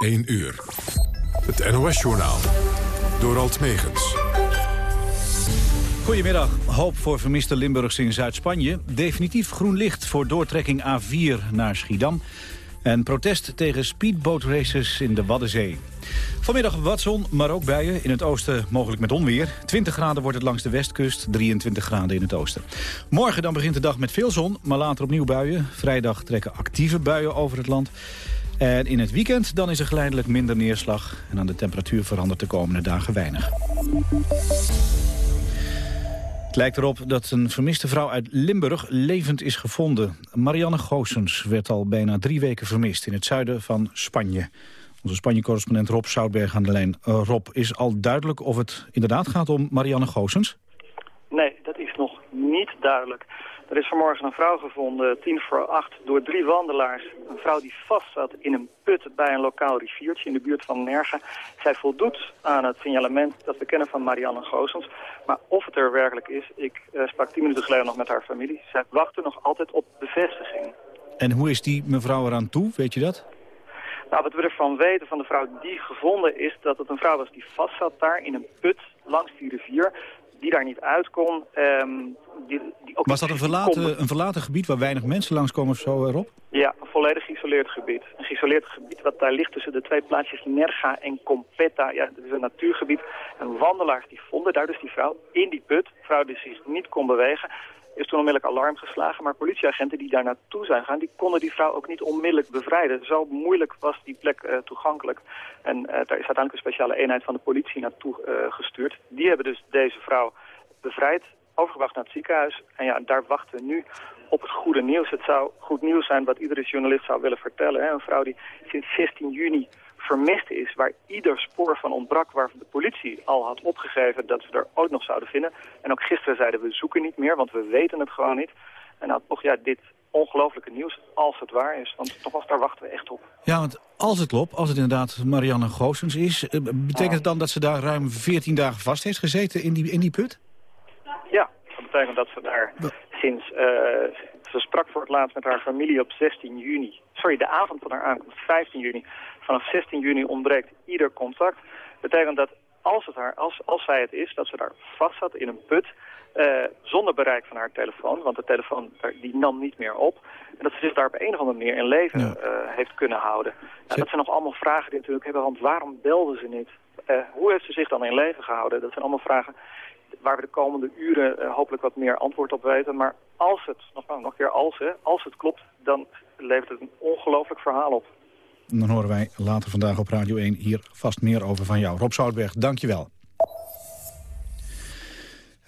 1 uur. Het NOS-journaal. Door Alt Megens. Goedemiddag. Hoop voor vermiste Limburgs in Zuid-Spanje. Definitief groen licht voor doortrekking A4 naar Schiedam. En protest tegen speedbootraces in de Waddenzee. Vanmiddag wat zon, maar ook buien. In het oosten mogelijk met onweer. 20 graden wordt het langs de westkust, 23 graden in het oosten. Morgen dan begint de dag met veel zon, maar later opnieuw buien. Vrijdag trekken actieve buien over het land. En in het weekend dan is er geleidelijk minder neerslag. En aan de temperatuur verandert de komende dagen weinig. Het lijkt erop dat een vermiste vrouw uit Limburg levend is gevonden. Marianne Goossens werd al bijna drie weken vermist in het zuiden van Spanje. Onze Spanje-correspondent Rob Soutberg aan de lijn. Uh, Rob, is al duidelijk of het inderdaad gaat om Marianne Goossens? Nee, dat is nog niet duidelijk. Er is vanmorgen een vrouw gevonden, tien voor acht, door drie wandelaars. Een vrouw die vast zat in een put bij een lokaal riviertje in de buurt van Nergen. Zij voldoet aan het signalement dat we kennen van Marianne Goossens. Maar of het er werkelijk is, ik uh, sprak tien minuten geleden nog met haar familie. Zij wachten nog altijd op bevestiging. En hoe is die mevrouw eraan toe, weet je dat? Nou, wat we ervan weten van de vrouw die gevonden is dat het een vrouw was die vast zat daar in een put langs die rivier die daar niet uit kon. Um, die, die ook Was dat een verlaten, een verlaten gebied waar weinig mensen langskomen of zo, erop? Ja, een volledig geïsoleerd gebied. Een geïsoleerd gebied wat daar ligt tussen de twee plaatsjes Nerga en Competta. Ja, dat is een natuurgebied. En wandelaars die vonden daar dus die vrouw in die put. Vrouw die zich niet kon bewegen is toen onmiddellijk alarm geslagen. Maar politieagenten die daar naartoe zijn gaan, die konden die vrouw ook niet onmiddellijk bevrijden. Zo moeilijk was die plek uh, toegankelijk. En uh, daar is uiteindelijk een speciale eenheid van de politie naartoe uh, gestuurd. Die hebben dus deze vrouw bevrijd, overgebracht naar het ziekenhuis. En ja, daar wachten we nu op het goede nieuws. Het zou goed nieuws zijn wat iedere journalist zou willen vertellen. Hè? Een vrouw die sinds 16 juni vermist is, waar ieder spoor van ontbrak, waar de politie al had opgegeven dat ze er ooit nog zouden vinden. En ook gisteren zeiden we zoeken niet meer, want we weten het gewoon niet. En nou toch ja, dit ongelofelijke nieuws, als het waar is. Want toch daar wachten we echt op. Ja, want als het klopt, als het inderdaad Marianne Goossens is... Eh, betekent het dan dat ze daar ruim 14 dagen vast heeft gezeten in die, in die put? Ja, dat betekent dat ze daar sinds... Uh, ze sprak voor het laatst met haar familie op 16 juni. Sorry, de avond van haar aankomst, 15 juni. Vanaf 16 juni ontbreekt ieder contact. Dat betekent dat als, het haar, als, als zij het is, dat ze daar vast zat in een put... Uh, zonder bereik van haar telefoon, want de telefoon die nam niet meer op. En dat ze zich daar op een of andere manier in leven ja. uh, heeft kunnen houden. Nou, dat zijn nog allemaal vragen die natuurlijk hebben, want waarom belde ze niet? Uh, hoe heeft ze zich dan in leven gehouden? Dat zijn allemaal vragen waar we de komende uren hopelijk wat meer antwoord op weten. Maar als het, nog, nog een keer als, hè, als het klopt, dan levert het een ongelooflijk verhaal op. Dan horen wij later vandaag op Radio 1 hier vast meer over van jou. Rob Zoutberg, dank je wel.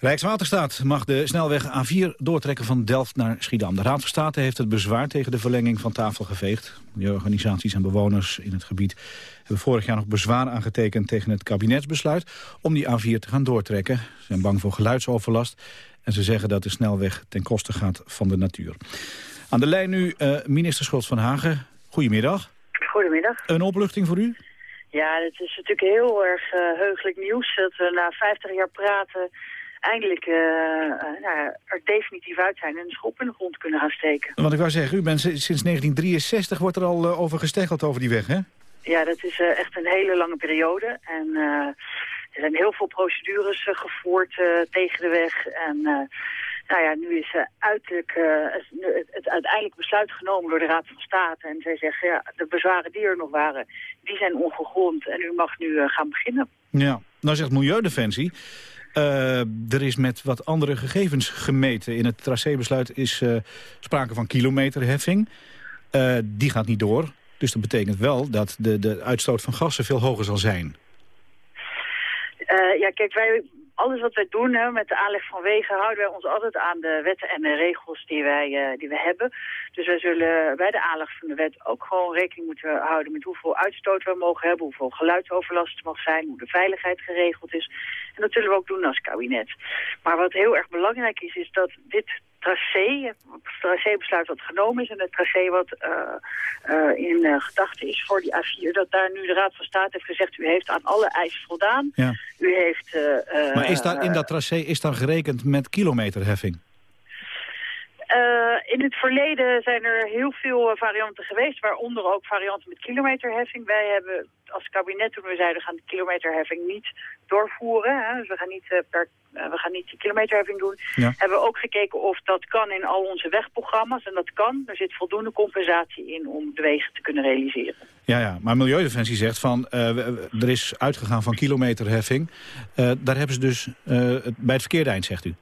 Rijkswaterstaat mag de snelweg A4 doortrekken van Delft naar Schiedam. De Raad van State heeft het bezwaar tegen de verlenging van tafel geveegd. De organisaties en bewoners in het gebied hebben vorig jaar nog bezwaar aangetekend tegen het kabinetsbesluit om die A4 te gaan doortrekken. Ze zijn bang voor geluidsoverlast en ze zeggen dat de snelweg ten koste gaat van de natuur. Aan de lijn nu uh, minister Schultz van Hagen. Goedemiddag. Goedemiddag. Een opluchting voor u? Ja, het is natuurlijk heel erg uh, heugelijk nieuws dat we na 50 jaar praten eindelijk uh, nou, er definitief uit zijn en een schop in de grond kunnen gaan steken. Want ik wou zeggen, u bent sinds 1963 wordt er al over gesteggeld over die weg, hè? Ja, dat is echt een hele lange periode. En er zijn heel veel procedures gevoerd tegen de weg. En nou ja, nu is uiterlijk, het, het uiteindelijk besluit genomen door de Raad van State. En zij zeggen, ja, de bezwaren die er nog waren, die zijn ongegrond. En u mag nu gaan beginnen. Ja, nou zegt Milieudefensie... Er is met wat andere gegevens gemeten. In het tracébesluit is sprake van kilometerheffing. Die gaat niet door. Dus dat betekent wel dat de, de uitstoot van gassen veel hoger zal zijn. ja, kijk, wij alles wat wij doen hè, met de aanleg van wegen houden wij ons altijd aan de wetten en de regels die wij, uh, die we hebben. Dus wij zullen bij de aanleg van de wet ook gewoon rekening moeten houden met hoeveel uitstoot we mogen hebben, hoeveel geluidsoverlast mag zijn, hoe de veiligheid geregeld is. En dat zullen we ook doen als kabinet. Maar wat heel erg belangrijk is, is dat dit tracé, het tracébesluit wat genomen is en het tracé wat uh, uh, in uh, gedachten is voor die A4, dat daar nu de Raad van State heeft gezegd, u heeft aan alle eisen voldaan. Ja. U heeft... maar is daar, in dat tracé is dan gerekend met kilometerheffing? In het verleden zijn er heel veel varianten geweest, waaronder ook varianten met kilometerheffing. Wij hebben als kabinet toen we zeiden we gaan de kilometerheffing niet doorvoeren. Hè, dus we gaan niet, per, we gaan niet de kilometerheffing doen. Hebben we ook gekeken of dat kan in al onze wegprogramma's. En dat kan. Er zit voldoende compensatie in om de wegen te kunnen realiseren. Ja, ja, maar Milieudefensie zegt van er is uitgegaan van kilometerheffing. daar hebben ze dus bij het verkeerde eind, zegt u.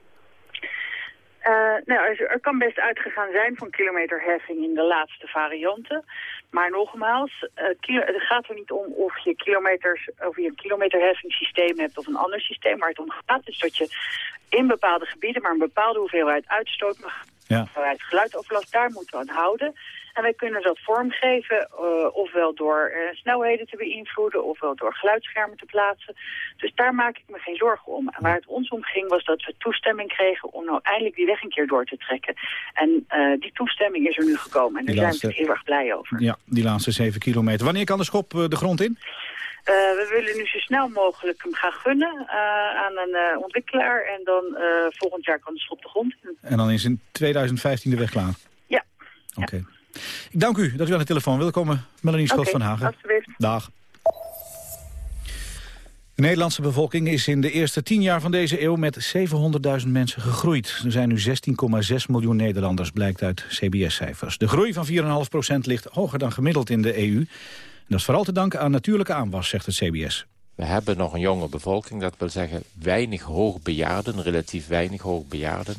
Uh, nou, er, kan best uitgegaan zijn van kilometerheffing in de laatste varianten. Maar nogmaals, uh, het gaat er niet om of je, kilometers, of je een kilometerheffingssysteem hebt of een ander systeem. Waar het om gaat is dat je in bepaalde gebieden maar een bepaalde hoeveelheid uitstoot mag. Ja. Hoeveelheid geluidoverlast, daar moeten we aan houden. En wij kunnen dat vormgeven, uh, ofwel door uh, snelheden te beïnvloeden, ofwel door geluidsschermen te plaatsen. Dus daar maak ik me geen zorgen om. En waar het ons om ging was dat we toestemming kregen om nou eindelijk die weg een keer door te trekken. En uh, die toestemming is er nu gekomen en daar zijn we heel erg blij over. Ja, die laatste zeven kilometer. Wanneer kan de schop de grond in? Uh, we willen nu zo snel mogelijk hem gaan gunnen uh, aan een uh, ontwikkelaar. En dan volgend jaar kan de schop de grond. En dan is in 2015 de weg klaar? Ja. Oké. Ja. Ik dank u dat u aan de telefoon wilde komen. Melanie Schot okay, van Hagen. alsjeblieft. Dag. De Nederlandse bevolking is in de eerste tien jaar van deze eeuw met 700.000 mensen gegroeid. Er zijn nu 16,6 miljoen Nederlanders, blijkt uit CBS-cijfers. De groei van 4,5% ligt hoger dan gemiddeld in de EU. Dat is vooral te danken aan natuurlijke aanwas, zegt het CBS. We hebben nog een jonge bevolking, dat wil zeggen weinig hoogbejaarden, relatief weinig hoogbejaarden.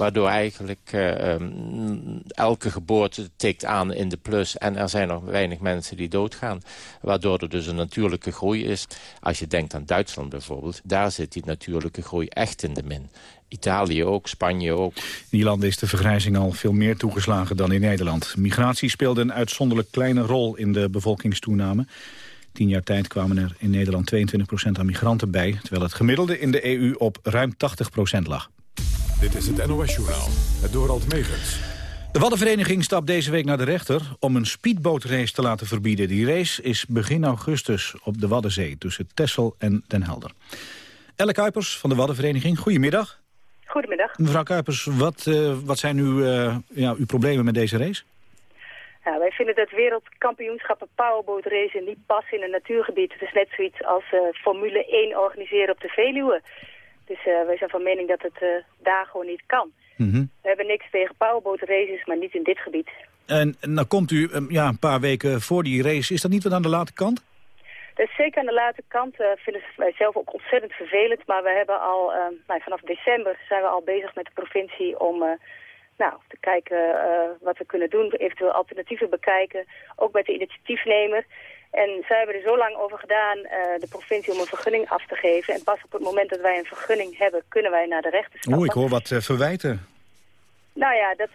Waardoor eigenlijk uh, elke geboorte tikt aan in de plus. En er zijn nog weinig mensen die doodgaan. Waardoor er dus een natuurlijke groei is. Als je denkt aan Duitsland bijvoorbeeld. Daar zit die natuurlijke groei echt in de min. Italië ook, Spanje ook. In die landen is de vergrijzing al veel meer toegeslagen dan in Nederland. Migratie speelde een uitzonderlijk kleine rol in de bevolkingstoename. Tien jaar tijd kwamen er in Nederland 22% aan migranten bij... terwijl het gemiddelde in de EU op ruim 80% lag. Dit is het NOS-journaal, het Dorald Megens. De Waddenvereniging stapt deze week naar de rechter om een speedbootrace te laten verbieden. Die race is begin augustus op de Waddenzee tussen Texel en Den Helder. Elle Kuipers van de Waddenvereniging, goedemiddag. Goedemiddag. Mevrouw Kuipers, wat, uh, wat zijn uw, uh, ja, uw problemen met deze race? Ja, wij vinden dat wereldkampioenschappen powerboat niet passen in een natuurgebied. Het is net zoiets als uh, Formule 1 organiseren op de Veluwe. Dus uh, wij zijn van mening dat het uh, daar gewoon niet kan. Mhm. We hebben niks tegen powerboat races, maar niet in dit gebied. En, en dan komt u um, ja, een paar weken voor die race. Is dat niet wat aan de late kant? Dat is zeker aan de late kant. Uh, vinden wij zelf ook ontzettend vervelend. Maar we hebben al, nou, vanaf december zijn we al bezig met de provincie om nou, te kijken wat we kunnen doen. Eventueel alternatieven bekijken. Ook met de initiatiefnemer. En zij hebben er zo lang over gedaan, uh, de provincie, om een vergunning af te geven. En pas op het moment dat wij een vergunning hebben, kunnen wij naar de rechter stappen. Oeh, ik hoor wat uh, verwijten. Nou ja, dat,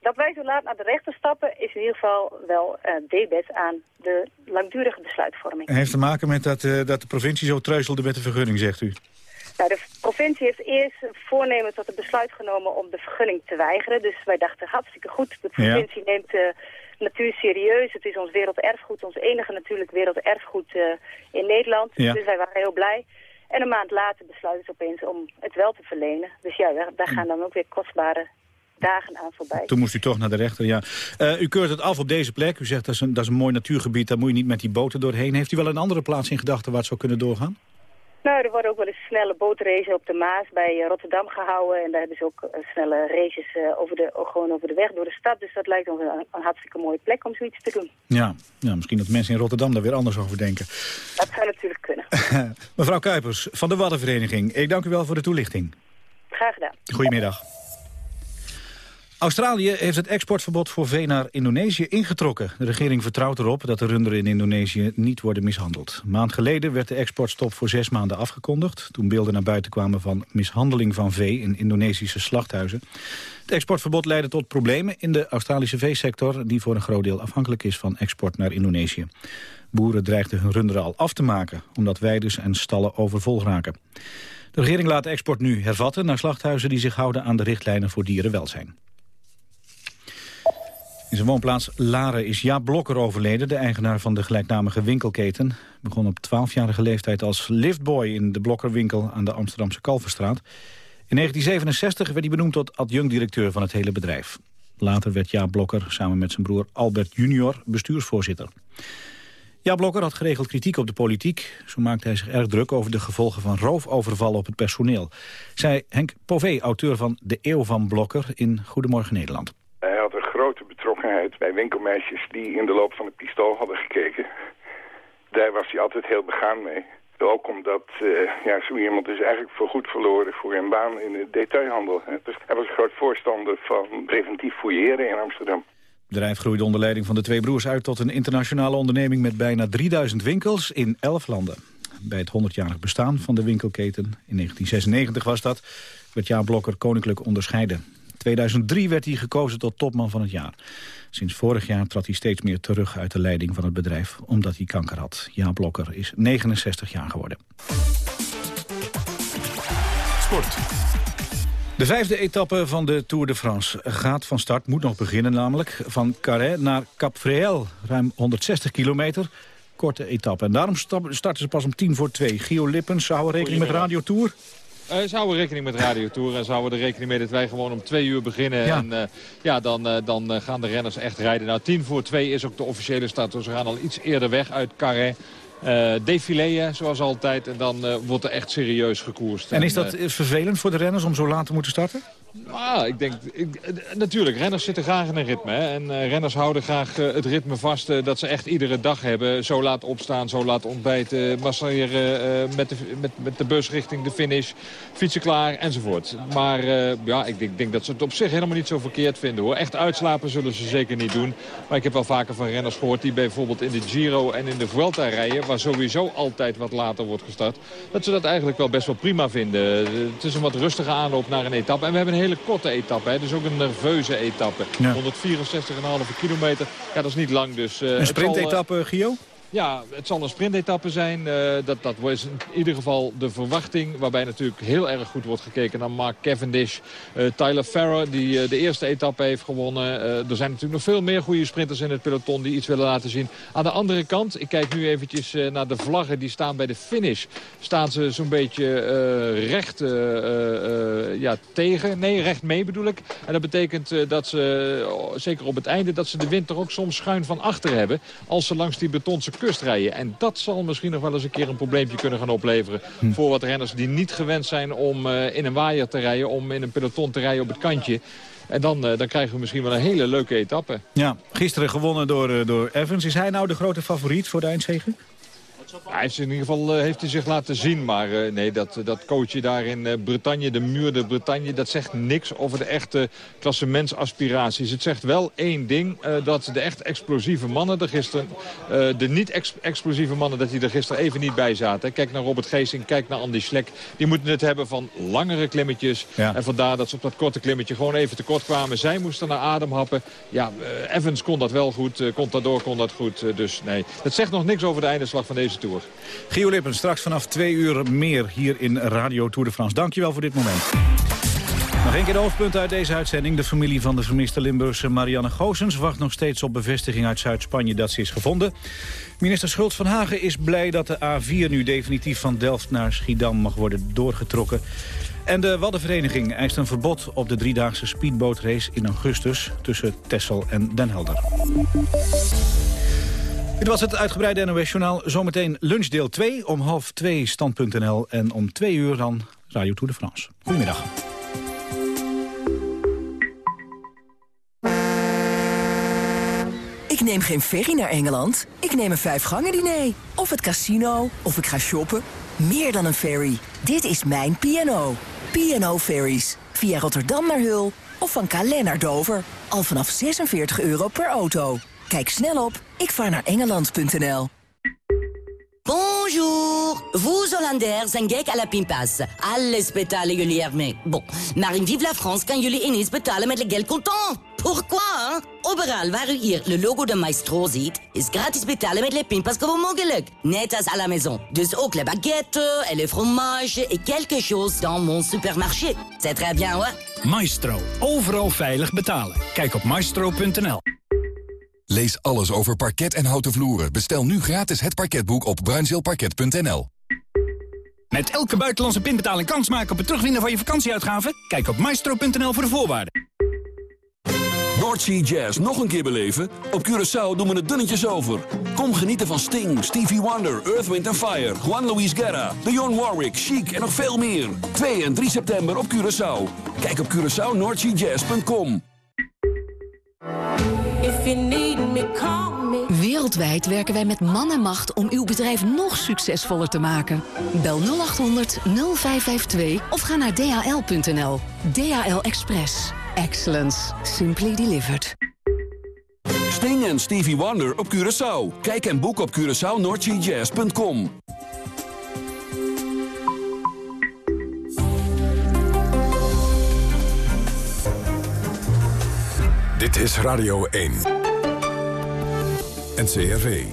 dat wij zo laat naar de rechter stappen is in ieder geval wel uh, debet aan de langdurige besluitvorming. En heeft te maken met dat, dat de provincie zo treuzelde met de vergunning, zegt u? Nou, de provincie heeft eerst voornemen tot het besluit genomen om de vergunning te weigeren. Dus wij dachten hartstikke goed, de provincie neemt natuur serieus. Het is ons werelderfgoed, ons enige natuurlijk werelderfgoed uh, in Nederland. Dus wij waren heel blij. En een maand later besluiten ze opeens om het wel te verlenen. Dus ja, daar, gaan dan ook weer kostbare dagen aan voorbij. Toen moest u toch naar de rechter, ja. Uh, u keurt het af op deze plek. U zegt dat is, een, dat is een mooi natuurgebied, daar moet je niet met die boten doorheen. Heeft u wel een andere plaats in gedachten waar het zou kunnen doorgaan? Nou, er worden ook wel eens snelle bootraces op de Maas bij eh, Rotterdam gehouden. En daar hebben ze ook eh, snelle races uh, over de, gewoon over de weg door de stad. Dus dat lijkt ons een, een, hartstikke mooie plek om zoiets te doen. Ja, ja, misschien dat mensen in Rotterdam daar weer anders over denken. Dat zou natuurlijk kunnen. Mevrouw Kuipers van de Waddenvereniging, ik dank u wel voor de toelichting. Graag gedaan. Goedemiddag. Australië heeft het exportverbod voor vee naar Indonesië ingetrokken. De regering vertrouwt erop dat de runderen in Indonesië niet worden mishandeld. Een maand geleden werd de exportstop voor zes maanden afgekondigd... toen beelden naar buiten kwamen van mishandeling van vee in Indonesische slachthuizen. Het exportverbod leidde tot problemen in de Australische veesector... die voor een groot deel afhankelijk is van export naar Indonesië. Boeren dreigden hun runderen al af te maken... omdat weides en stallen overvol raken. De regering laat de export nu hervatten naar slachthuizen... die zich houden aan de richtlijnen voor dierenwelzijn. In zijn woonplaats Laren is Jaap Blokker overleden, de eigenaar van de gelijknamige winkelketen. Begon op 12-jarige leeftijd als liftboy in de Blokkerwinkel aan de Amsterdamse Kalverstraat. In 1967 werd hij benoemd tot adjunct-directeur van het hele bedrijf. Later werd Jaap Blokker samen met zijn broer Albert junior bestuursvoorzitter. Jaap Blokker had geregeld kritiek op de politiek. Zo maakte hij zich erg druk over de gevolgen van roofovervallen op het personeel. Zei Henk Pové, auteur van De Eeuw van Blokker in Goedemorgen Nederland. Grote betrokkenheid bij winkelmeisjes die in de loop van het pistool hadden gekeken. Daar was hij altijd heel begaan mee. Ook omdat uh, ja, zo iemand is eigenlijk voorgoed verloren voor een baan in de detailhandel. Dus hij was een groot voorstander van preventief fouilleren in Amsterdam. Het bedrijf groeide onder leiding van de twee broers uit tot een internationale onderneming met bijna 3000 winkels in 11 landen. Bij het 100-jarig bestaan van de winkelketen, in 1996 was dat, werd Jaap Blokker koninklijk onderscheiden. In 2003 werd hij gekozen tot topman van het jaar. Sinds vorig jaar trad hij steeds meer terug uit de leiding van het bedrijf... omdat hij kanker had. Jaap Blokker is 69 jaar geworden. Sport. De vijfde etappe van de Tour de France gaat van start, moet nog beginnen namelijk. Van Carré naar Cap Fréhel, ruim 160 kilometer. Korte etappe. En daarom starten ze pas om tien voor twee. Gio Lippens, houden rekening met Radio Tour? Uh, zouden we rekening met Radio Tour en zouden we er rekening mee dat wij gewoon om twee uur beginnen. En uh, ja, dan, uh, dan gaan de renners echt rijden. Nou, tien voor twee is ook de officiële start. Dus we gaan al iets eerder weg uit Carré. Uh, zoals altijd. En dan wordt er echt serieus gekoerst. En is dat vervelend voor de renners om zo laat te moeten starten? Ah, ik denk, ik, natuurlijk, renners zitten graag in een ritme. Hè? En uh, renners houden graag uh, het ritme vast dat ze echt iedere dag hebben. Zo laat opstaan, zo laat ontbijten, masseren met, de, met, met de bus richting de finish, fietsen klaar enzovoort. Maar ja, ik denk, denk, dat ze het op zich helemaal niet zo verkeerd vinden. hoor. Echt uitslapen zullen ze zeker niet doen. Maar ik heb wel vaker van renners gehoord die bijvoorbeeld in de Giro en in de Vuelta rijden... waar sowieso altijd wat later wordt gestart, dat ze dat eigenlijk wel best wel prima vinden. Het is een wat rustige aanloop naar een etappe. En we hebben een hele korte etappe. Hè. Dus ook een nerveuze etappe. Ja. 164,5 kilometer. Ja, dat is niet lang. Dus, uh, een sprintetappe, Gio? Ja, het zal een sprintetappe zijn. Uh, dat, dat is in ieder geval de verwachting. Waarbij natuurlijk heel erg goed wordt gekeken naar Mark Cavendish. Uh, Tyler Farrer, die uh, de eerste etappe heeft gewonnen. er zijn natuurlijk nog veel meer goede sprinters in het peloton die iets willen laten zien. Aan de andere kant, ik kijk nu eventjes naar de vlaggen die staan bij de finish. Staan ze zo'n beetje recht ja, tegen. Nee, recht mee bedoel ik. En dat betekent dat ze, zeker op het einde, dat ze de wind er ook soms schuin van achter hebben. Als ze langs die betonse kust rijden. En dat zal misschien nog wel eens een keer een probleempje kunnen gaan opleveren... Hm. voor wat renners die niet gewend zijn om uh, in een waaier te rijden... om in een peloton te rijden op het kantje. En dan, uh, dan krijgen we misschien wel een hele leuke etappe. Ja, gisteren gewonnen door, uh, door Evans. Is hij nou de grote favoriet voor de eindzege? Hij in ieder geval uh, heeft hij zich laten zien. Maar uh, nee, dat, dat coachje daar in uh, Bretagne, de muur de Bretagne... dat zegt niks over de echte klassementsaspiraties. Het zegt wel één ding, dat de echt explosieve mannen er gisteren... de niet-explosieve mannen, dat die er gisteren even niet bij zaten. Kijk naar Robert Geesing, kijk naar Andy Schlek. Die moeten het hebben van langere klimmetjes. Ja. En vandaar dat ze op dat korte klimmetje gewoon even tekort kwamen. Zij moesten naar adem happen. Ja, Evans kon dat wel goed, Contador kon dat goed. dus nee, het zegt nog niks over de eindeslag van deze Tour. Gio Lippen, straks vanaf twee uur meer hier in Radio Tour de France. Dankjewel voor dit moment. Nog één keer de hoofdpunt uit deze uitzending. De familie van de vermiste Limburgse Marianne Goosens... wacht nog steeds op bevestiging uit Zuid-Spanje dat ze is gevonden. Minister Schultz van Hagen is blij dat de A4 nu definitief van Delft naar Schiedam mag worden doorgetrokken. En de Waddenvereniging eist een verbod op de driedaagse speedbootrace in augustus... tussen Texel en Den Helder. Dit was het uitgebreide NOS-journaal. Zometeen lunchdeel 2 om half 2 stand.nl en om 2 uur dan Radio Tour de France. Goedemiddag. Ik neem geen ferry naar Engeland. Ik neem een vijfgangen diner. Of het casino. Of ik ga shoppen. Meer dan een ferry. Dit is mijn P&O. P&O Ferries. Via Rotterdam naar Hul. Of van Calais naar Dover. Al vanaf 46 euro per auto. Kijk snel op ikvaarnaarengeland.nl. Bonjour! Vous Hollanders zijn gek à la pinpas. Alles betalen jullie ermee. Bon, maar in Vive la France kan jullie ineens betalen met le geld contant. Pourquoi? Overal waar u hier le logo de Maestro ziet, is gratis betalen met le pinpas gewoon mogelijk. Net als à la maison. Dus ook le baguette et le fromage et quelque chose dans mon supermarché. C'est très bien, hoor. Maestro. Overal veilig betalen. Kijk op maestro.nl. Lees alles over parket en houten vloeren. Bestel nu gratis het parketboek op bruinzeelparket.nl. Met elke buitenlandse pinbetaling kans maken op het terugwinnen van je vakantieuitgaven? Kijk op maestro.nl voor de voorwaarden. Noordsea Jazz nog een keer beleven? Op Curaçao doen we het dunnetjes over. Kom genieten van Sting, Stevie Wonder, Earth, Wind Fire... Juan Luis Guerra, Dionne Warwick, Chic en nog veel meer. 2 en 3 september op Curaçao. Kijk op CuraçaoNoordseaJazz.com. Wereldwijd werken wij met man en macht om uw bedrijf nog succesvoller te maken. Bel 0800 0552 of ga naar dhl.nl. DHL Express. Excellence. Simply delivered. Sting en Stevie Wonder op Curaçao. Kijk en boek op CuraçaoNoordseaJazz.com. Dit is Radio 1. NCRV.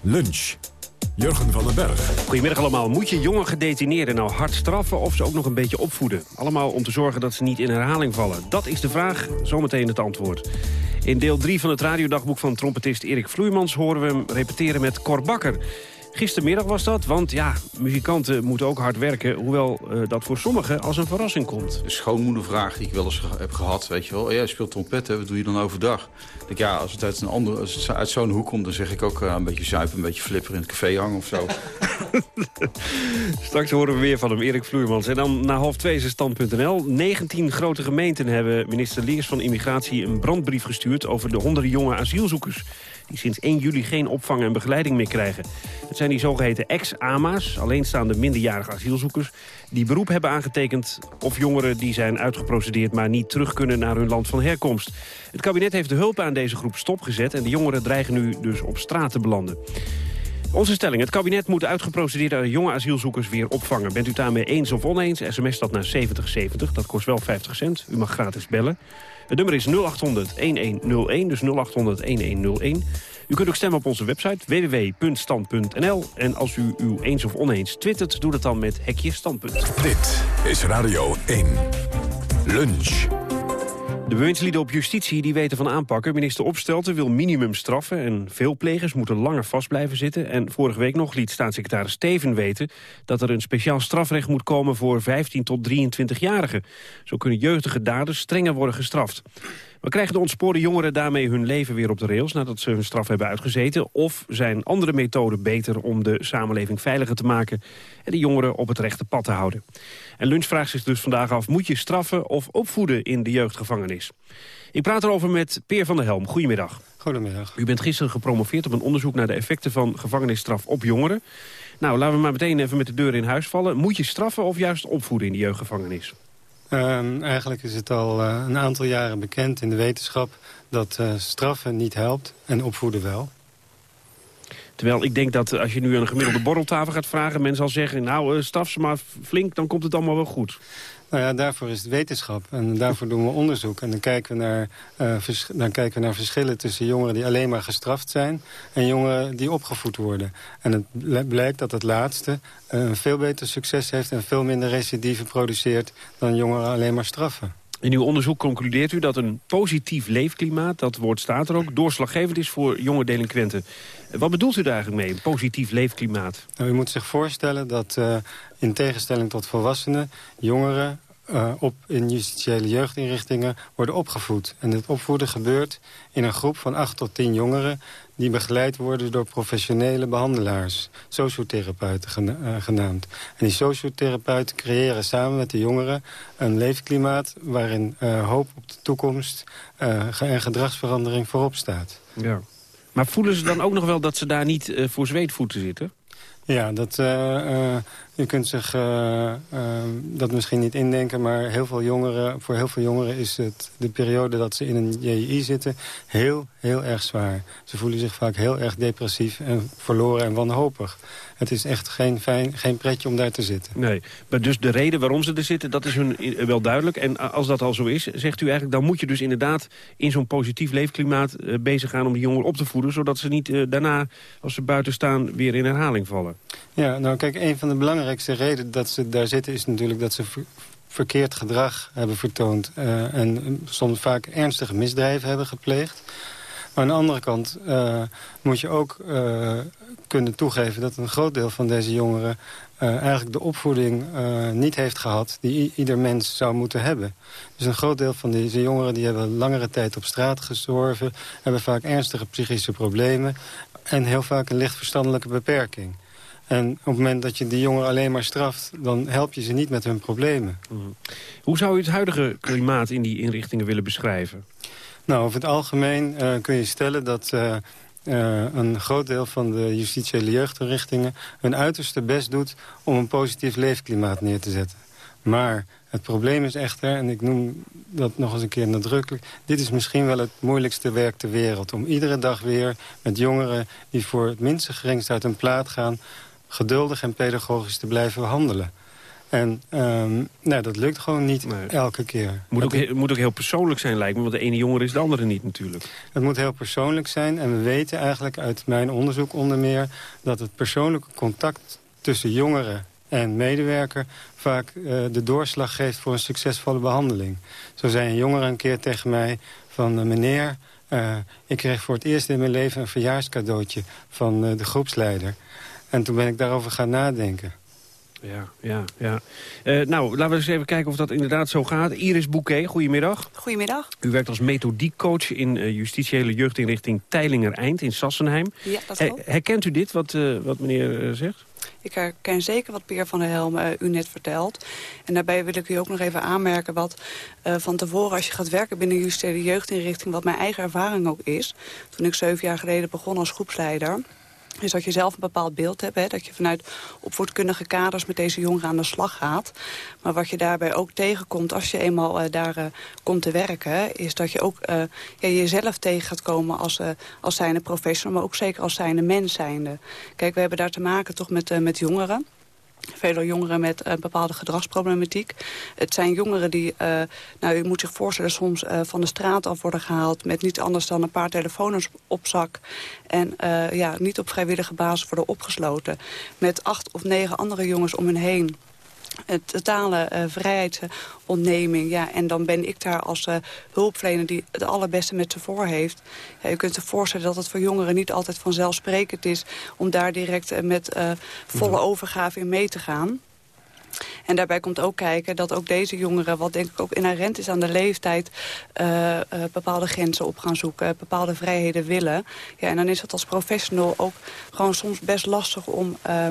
Lunch. Jurgen van den Berg. Goedemiddag allemaal. Moet je jonge gedetineerden nou hard straffen of ze ook nog een beetje opvoeden? Allemaal om te zorgen dat ze niet in herhaling vallen. Dat is de vraag, zometeen het antwoord. In deel 3 van het radiodagboek van trompetist Erik Vloeimans... horen we hem repeteren met Cor Bakker. Gistermiddag was dat, want ja, muzikanten moeten ook hard werken... hoewel uh, dat voor sommigen als een verrassing komt. De schoonmoedervraag die ik wel eens ge heb gehad, weet je wel... Oh, ja, je speelt trompet, hè, wat doe je dan overdag? Ik, ja, als het uit, een andere, als het uit zo'n hoek komt, dan zeg ik ook uh, een beetje zuipen... een beetje flipper in het café hangen of zo. Straks horen we weer van hem, Erik Vloeimans. En dan na half twee is stand.nl. 19 grote gemeenten hebben minister Leers van Immigratie... een brandbrief gestuurd over de honderden jonge asielzoekers die sinds 1 juli geen opvang en begeleiding meer krijgen. Het zijn die zogeheten ex-AMA's, alleenstaande minderjarige asielzoekers... die beroep hebben aangetekend of jongeren die zijn uitgeprocedeerd... maar niet terug kunnen naar hun land van herkomst. Het kabinet heeft de hulp aan deze groep stopgezet... en de jongeren dreigen nu dus op straat te belanden. Onze stelling. Het kabinet moet uitgeprocedeerde jonge asielzoekers weer opvangen. Bent u daarmee eens of oneens? SMS dat naar 7070. Dat kost wel 50 cent. U mag gratis bellen. Het nummer is 0800-1101, dus 0800-1101. U kunt ook stemmen op onze website www.stand.nl. En als u uw eens of oneens twittert, doe dat dan met hekje standpunt. Dit is Radio 1. Lunch. De bewindslieden op justitie die weten van aanpakken. Minister Opstelten wil minimumstraffen en veel plegers moeten langer vast blijven zitten. En vorige week nog liet staatssecretaris Steven weten... dat er een speciaal strafrecht moet komen voor 15 tot 23-jarigen. Zo kunnen jeugdige daders strenger worden gestraft. Maar krijgen de ontspoorde jongeren daarmee hun leven weer op de rails... nadat ze hun straf hebben uitgezeten? Of zijn andere methoden beter om de samenleving veiliger te maken... en de jongeren op het rechte pad te houden? En Lunch vraagt zich dus vandaag af... moet je straffen of opvoeden in de jeugdgevangenis? Ik praat erover met Peer van der Helm. Goedemiddag. Goedemiddag. U bent gisteren gepromoveerd op een onderzoek naar de effecten van gevangenisstraf op jongeren. Nou, laten we maar meteen even met de deur in huis vallen. Moet je straffen of juist opvoeden in de jeugdgevangenis? Uh, eigenlijk is het al uh, een aantal jaren bekend in de wetenschap... dat uh, straffen niet helpt en opvoeden wel. Terwijl ik denk dat als je nu aan een gemiddelde borreltafel gaat vragen... men zal zeggen, nou, straf ze maar flink, dan komt het allemaal wel goed. Nou ja, daarvoor is het wetenschap. En daarvoor doen we onderzoek. En dan kijken, we naar, uh, dan kijken we naar verschillen tussen jongeren die alleen maar gestraft zijn... en jongeren die opgevoed worden. En het blijkt dat het laatste een veel beter succes heeft... en veel minder recidive produceert dan jongeren alleen maar straffen. In uw onderzoek concludeert u dat een positief leefklimaat, dat woord staat er ook, doorslaggevend is voor jonge delinquenten. Wat bedoelt u daar eigenlijk mee, een positief leefklimaat? Nou, u moet zich voorstellen dat uh, in tegenstelling tot volwassenen, jongeren uh, op in justitiële jeugdinrichtingen worden opgevoed. En het opvoeden gebeurt in een groep van 8 tot 10 jongeren... die begeleid worden door professionele behandelaars, sociotherapeuten uh, genaamd. En die sociotherapeuten creëren samen met de jongeren een leefklimaat... waarin uh, hoop op de toekomst en gedragsverandering voorop staat. Ja. Maar voelen ze dan ook nog wel dat ze daar niet voor zweetvoeten zitten? Ja, dat, uh, uh, je kunt zich uh, dat misschien niet indenken... maar heel veel jongeren, voor heel veel jongeren is het de periode dat ze in een JI zitten... heel, heel erg zwaar. Ze voelen zich vaak heel erg depressief en verloren en wanhopig. Het is echt geen, fijn, geen pretje om daar te zitten. Nee, maar dus de reden waarom ze er zitten, dat is hun wel duidelijk. En als dat al zo is, zegt u eigenlijk... dan moet je dus inderdaad in zo'n positief leefklimaat uh, bezig gaan... om die jongeren op te voeden, zodat ze niet uh, daarna, als ze buiten staan... weer in herhaling vallen. Ja, nou kijk, een van de belangrijkste redenen dat ze daar zitten... is natuurlijk dat ze verkeerd gedrag hebben vertoond... Uh, en soms vaak ernstige misdrijven hebben gepleegd. Maar aan de andere kant uh, moet je ook uh, kunnen toegeven... dat een groot deel van deze jongeren uh, eigenlijk de opvoeding niet heeft gehad... die ieder mens zou moeten hebben. Dus een groot deel van deze jongeren die hebben langere tijd op straat gestorven... hebben vaak ernstige psychische problemen... en heel vaak een licht verstandelijke beperking. En op het moment dat je die jongeren alleen maar straft... dan help je ze niet met hun problemen. Mm. Hoe zou u het huidige klimaat in die inrichtingen willen beschrijven? Nou, over het algemeen uh, kun je stellen dat... Uh, uh, een groot deel van de justitiële jeugdinrichtingen... hun uiterste best doet om een positief leefklimaat neer te zetten. Maar het probleem is echter, en ik noem dat nog eens een keer nadrukkelijk... dit is misschien wel het moeilijkste werk ter wereld. Om iedere dag weer met jongeren die voor het minste geringst uit hun plaat gaan geduldig en pedagogisch te blijven behandelen. En um, nou, dat lukt gewoon niet elke keer. Moet ook, het moet ook heel persoonlijk zijn, lijkt me. Want de ene jongere is de andere niet natuurlijk. Het moet heel persoonlijk zijn. En we weten eigenlijk uit mijn onderzoek onder meer... dat het persoonlijke contact tussen jongeren en medewerker... vaak uh, de doorslag geeft voor een succesvolle behandeling. Zo zei een jongere een keer tegen mij van... Uh, meneer, uh, ik kreeg voor het eerst in mijn leven een verjaarscadeautje van de groepsleider... En toen ben ik daarover gaan nadenken. Ja, ja, ja. Uh, nou, laten we eens even kijken of dat inderdaad zo gaat. Iris Bouquet, goedemiddag. Goedemiddag. U werkt als methodiekcoach in uh, justitiële jeugdinrichting Teilinger Eind in Sassenheim. Ja, dat klopt. herkent u dit, wat, uh, wat meneer zegt? Ik herken zeker wat Peer van der Helm u net vertelt. En daarbij wil ik u ook nog even aanmerken wat van tevoren... als je gaat werken binnen justitiële jeugdinrichting... wat mijn eigen ervaring ook is. Toen ik zeven jaar geleden begon als groepsleider is dat je zelf een bepaald beeld hebt. Hè, dat je vanuit opvoedkundige kaders met deze jongeren aan de slag gaat. Maar wat je daarbij ook tegenkomt als je eenmaal uh, daar uh, komt te werken... is dat je ook uh, ja, jezelf tegen gaat komen als, als zijnde professional... maar ook zeker als zijnde mens zijnde. Kijk, we hebben daar te maken toch met, met jongeren... Vele jongeren met uh, bepaalde gedragsproblematiek. Het zijn jongeren die, uh, nou, u moet zich voorstellen, soms uh, van de straat af worden gehaald... met niet anders dan een paar telefoons op zak. En ja, niet op vrijwillige basis worden opgesloten. Met acht of negen andere jongens om hen heen het totale uh, vrijheidsontneming. Ja, en dan ben ik daar als uh, hulpverlener die het allerbeste met ze voor heeft. Ja, u kunt zich voorstellen dat het voor jongeren niet altijd vanzelfsprekend is... om daar direct uh, met volle overgave in mee te gaan. En daarbij komt ook kijken dat ook deze jongeren... wat denk ik ook inherent is aan de leeftijd... Uh, uh, bepaalde grenzen op gaan zoeken, bepaalde vrijheden willen. Ja, en dan is het als professional ook gewoon soms best lastig om... Uh,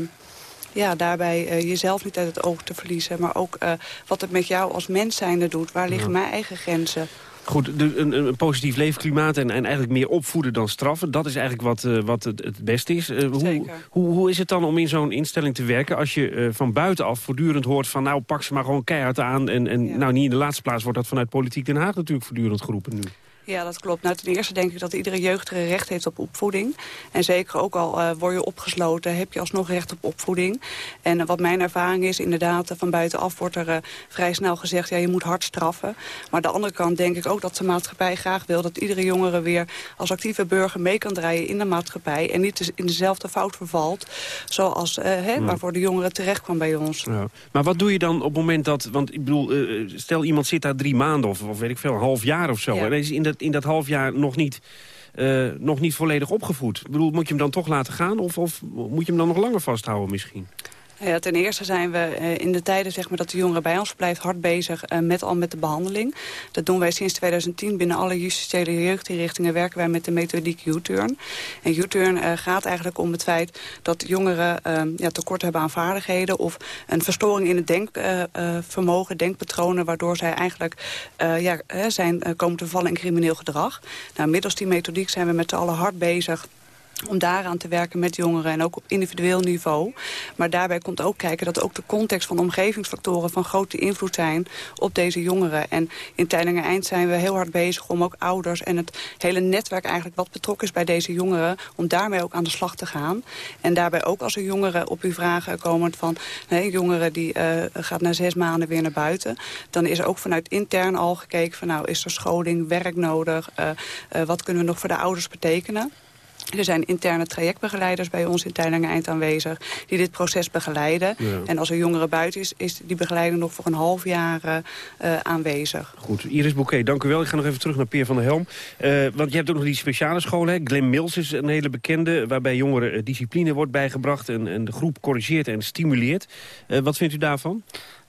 ja, daarbij uh, jezelf niet uit het oog te verliezen. Maar ook uh, wat het met jou als mens zijnde doet. Waar liggen ja. mijn eigen grenzen? Goed, de, een, een, positief leefklimaat en, en eigenlijk meer opvoeden dan straffen. Dat is eigenlijk wat, uh, wat het, het beste is. Uh, hoe, hoe, hoe is het dan om in zo'n instelling te werken... als je uh, van buitenaf voortdurend hoort van... nou, pak ze maar gewoon keihard aan. En, en ja. nou, niet in de laatste plaats wordt dat vanuit Politiek Den Haag natuurlijk voortdurend geroepen nu. Ja, dat klopt. Nou, ten eerste denk ik dat iedere jeugdige recht heeft op opvoeding. En zeker ook al uh, word je opgesloten, heb je alsnog recht op opvoeding. En uh, wat mijn ervaring is, inderdaad, uh, van buitenaf wordt er uh, vrij snel gezegd... ja, je moet hard straffen. Maar aan de andere kant denk ik ook dat de maatschappij graag wil... dat iedere jongere weer als actieve burger mee kan draaien in de maatschappij... en niet in dezelfde fout vervalt zoals hè, hmm. waarvoor de jongeren terecht kwam bij ons. Ja. Maar wat doe je dan op het moment dat... want ik bedoel, stel iemand zit daar drie maanden of, of weet ik veel, een half jaar of zo... Ja. en is in in dat half jaar nog niet, uh, nog niet volledig opgevoed. Ik bedoel, moet je hem dan toch laten gaan of, of moet je hem dan nog langer vasthouden misschien? Ja, ten eerste zijn we uh, in de tijden zeg maar, dat de jongeren bij ons verblijft hard bezig uh, met al met de behandeling. Dat doen wij sinds 2010 binnen alle justitiële jeugdinrichtingen werken wij met de methodiek U-turn. En U-turn gaat eigenlijk om het feit dat jongeren ja, tekort hebben aan vaardigheden of een verstoring in het denkvermogen, denkpatronen, waardoor zij eigenlijk ja, zijn komen te vallen in crimineel gedrag. Nou, middels die methodiek zijn we met z'n allen hard bezig om daaraan te werken met jongeren en ook op individueel niveau. Maar daarbij komt ook kijken dat ook de context van omgevingsfactoren van grote invloed zijn op deze jongeren. En in Teilingen Eind zijn we heel hard bezig om ook ouders en het hele netwerk eigenlijk wat betrokken is bij deze jongeren, om daarmee ook aan de slag te gaan. En daarbij ook als er jongeren op u vragen komen van nee, jongeren die uh, gaat na zes maanden weer naar buiten, dan is er ook vanuit intern al gekeken van nou is er scholing, werk nodig, uh, uh, wat kunnen we nog voor de ouders betekenen. Er zijn interne trajectbegeleiders bij ons in Teilange Eind aanwezig... die dit proces begeleiden. Ja. En als er jongere buiten is, is die begeleiding nog voor een half jaar uh, aanwezig. Goed, Iris Bouquet, dank u wel. Ik ga nog even terug naar Peer van der Helm. Uh, want je hebt ook nog die speciale scholen. Hè? Glen Mills is een hele bekende... waarbij jongeren discipline wordt bijgebracht... en, en de groep corrigeert en stimuleert. Uh, wat vindt u daarvan?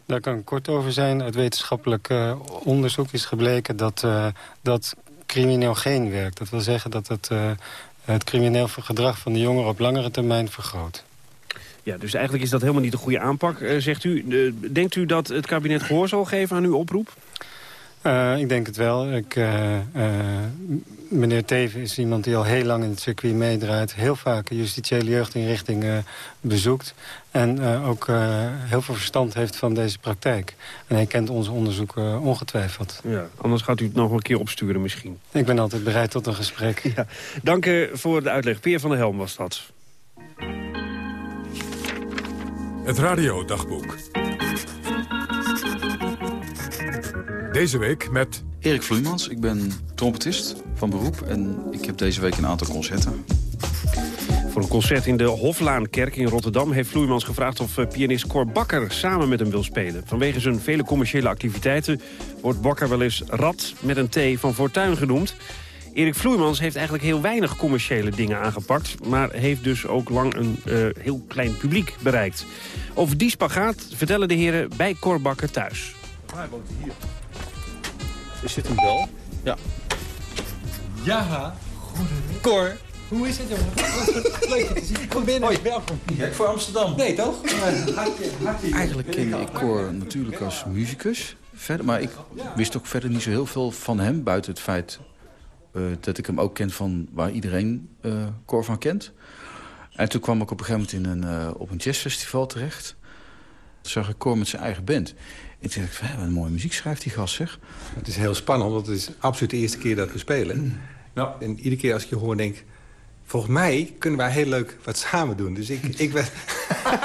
Daar kan ik kort over zijn. Uit wetenschappelijk uh, onderzoek is gebleken dat, uh, dat crimineel geen werkt. Dat wil zeggen dat het, uh, het crimineel gedrag van de jongeren op langere termijn vergroot. Ja, dus eigenlijk is dat helemaal niet een goede aanpak, zegt u. denkt u dat het kabinet gehoor zal geven aan uw oproep? Uh, ik denk het wel. Ik, uh, uh, meneer Teven is iemand die al heel lang in het circuit meedraait. Heel vaak justitiële jeugdinrichtingen bezoekt. En ook heel veel verstand heeft van deze praktijk. En hij kent ons onderzoek ongetwijfeld. Ja, anders gaat u het nog een keer opsturen misschien. Ik ben altijd bereid tot een gesprek. Ja, dank u voor de uitleg. Peer van der Helm was dat. Het radiodagboek. Deze week met... Erik Vloeimans, ik ben trompetist van beroep en ik heb deze week een aantal concerten. Voor een concert in de Hoflaankerk in Rotterdam heeft Vloeimans gevraagd of pianist Cor Bakker samen met hem wil spelen. Vanwege zijn vele commerciële activiteiten wordt Bakker wel eens Rad met een T van Fortuin genoemd. Erik Vloeimans heeft eigenlijk heel weinig commerciële dingen aangepakt... maar heeft dus ook lang een uh, heel klein publiek bereikt. Over die spagaat vertellen de heren bij Cor Bakker thuis. Hij woont hier. Is dit een bel? Ja. Ja, goedemiddag. Cor, hoe is het jongen? Leuk je te zien. Kom binnen. Hoi, welkom. Gek voor Amsterdam. Nee, toch? Eigenlijk ken ik Cor natuurlijk als muzikus. Verder, maar ik wist ook verder niet zo heel veel van hem. Buiten het feit uh, dat ik hem ook ken van waar iedereen uh, Cor van kent. En toen kwam ik op een gegeven moment in een, uh, op een jazzfestival terecht. Zag ik Cor met zijn eigen band. En toen dacht ik, wat een mooie muziek schrijft die gast, zeg. Het is heel spannend, want het is absoluut de eerste keer dat we spelen. Mm. Nou, en iedere keer als ik je hoor, denk ik... volgens mij kunnen wij heel leuk wat samen doen. Dus ik, ik ben...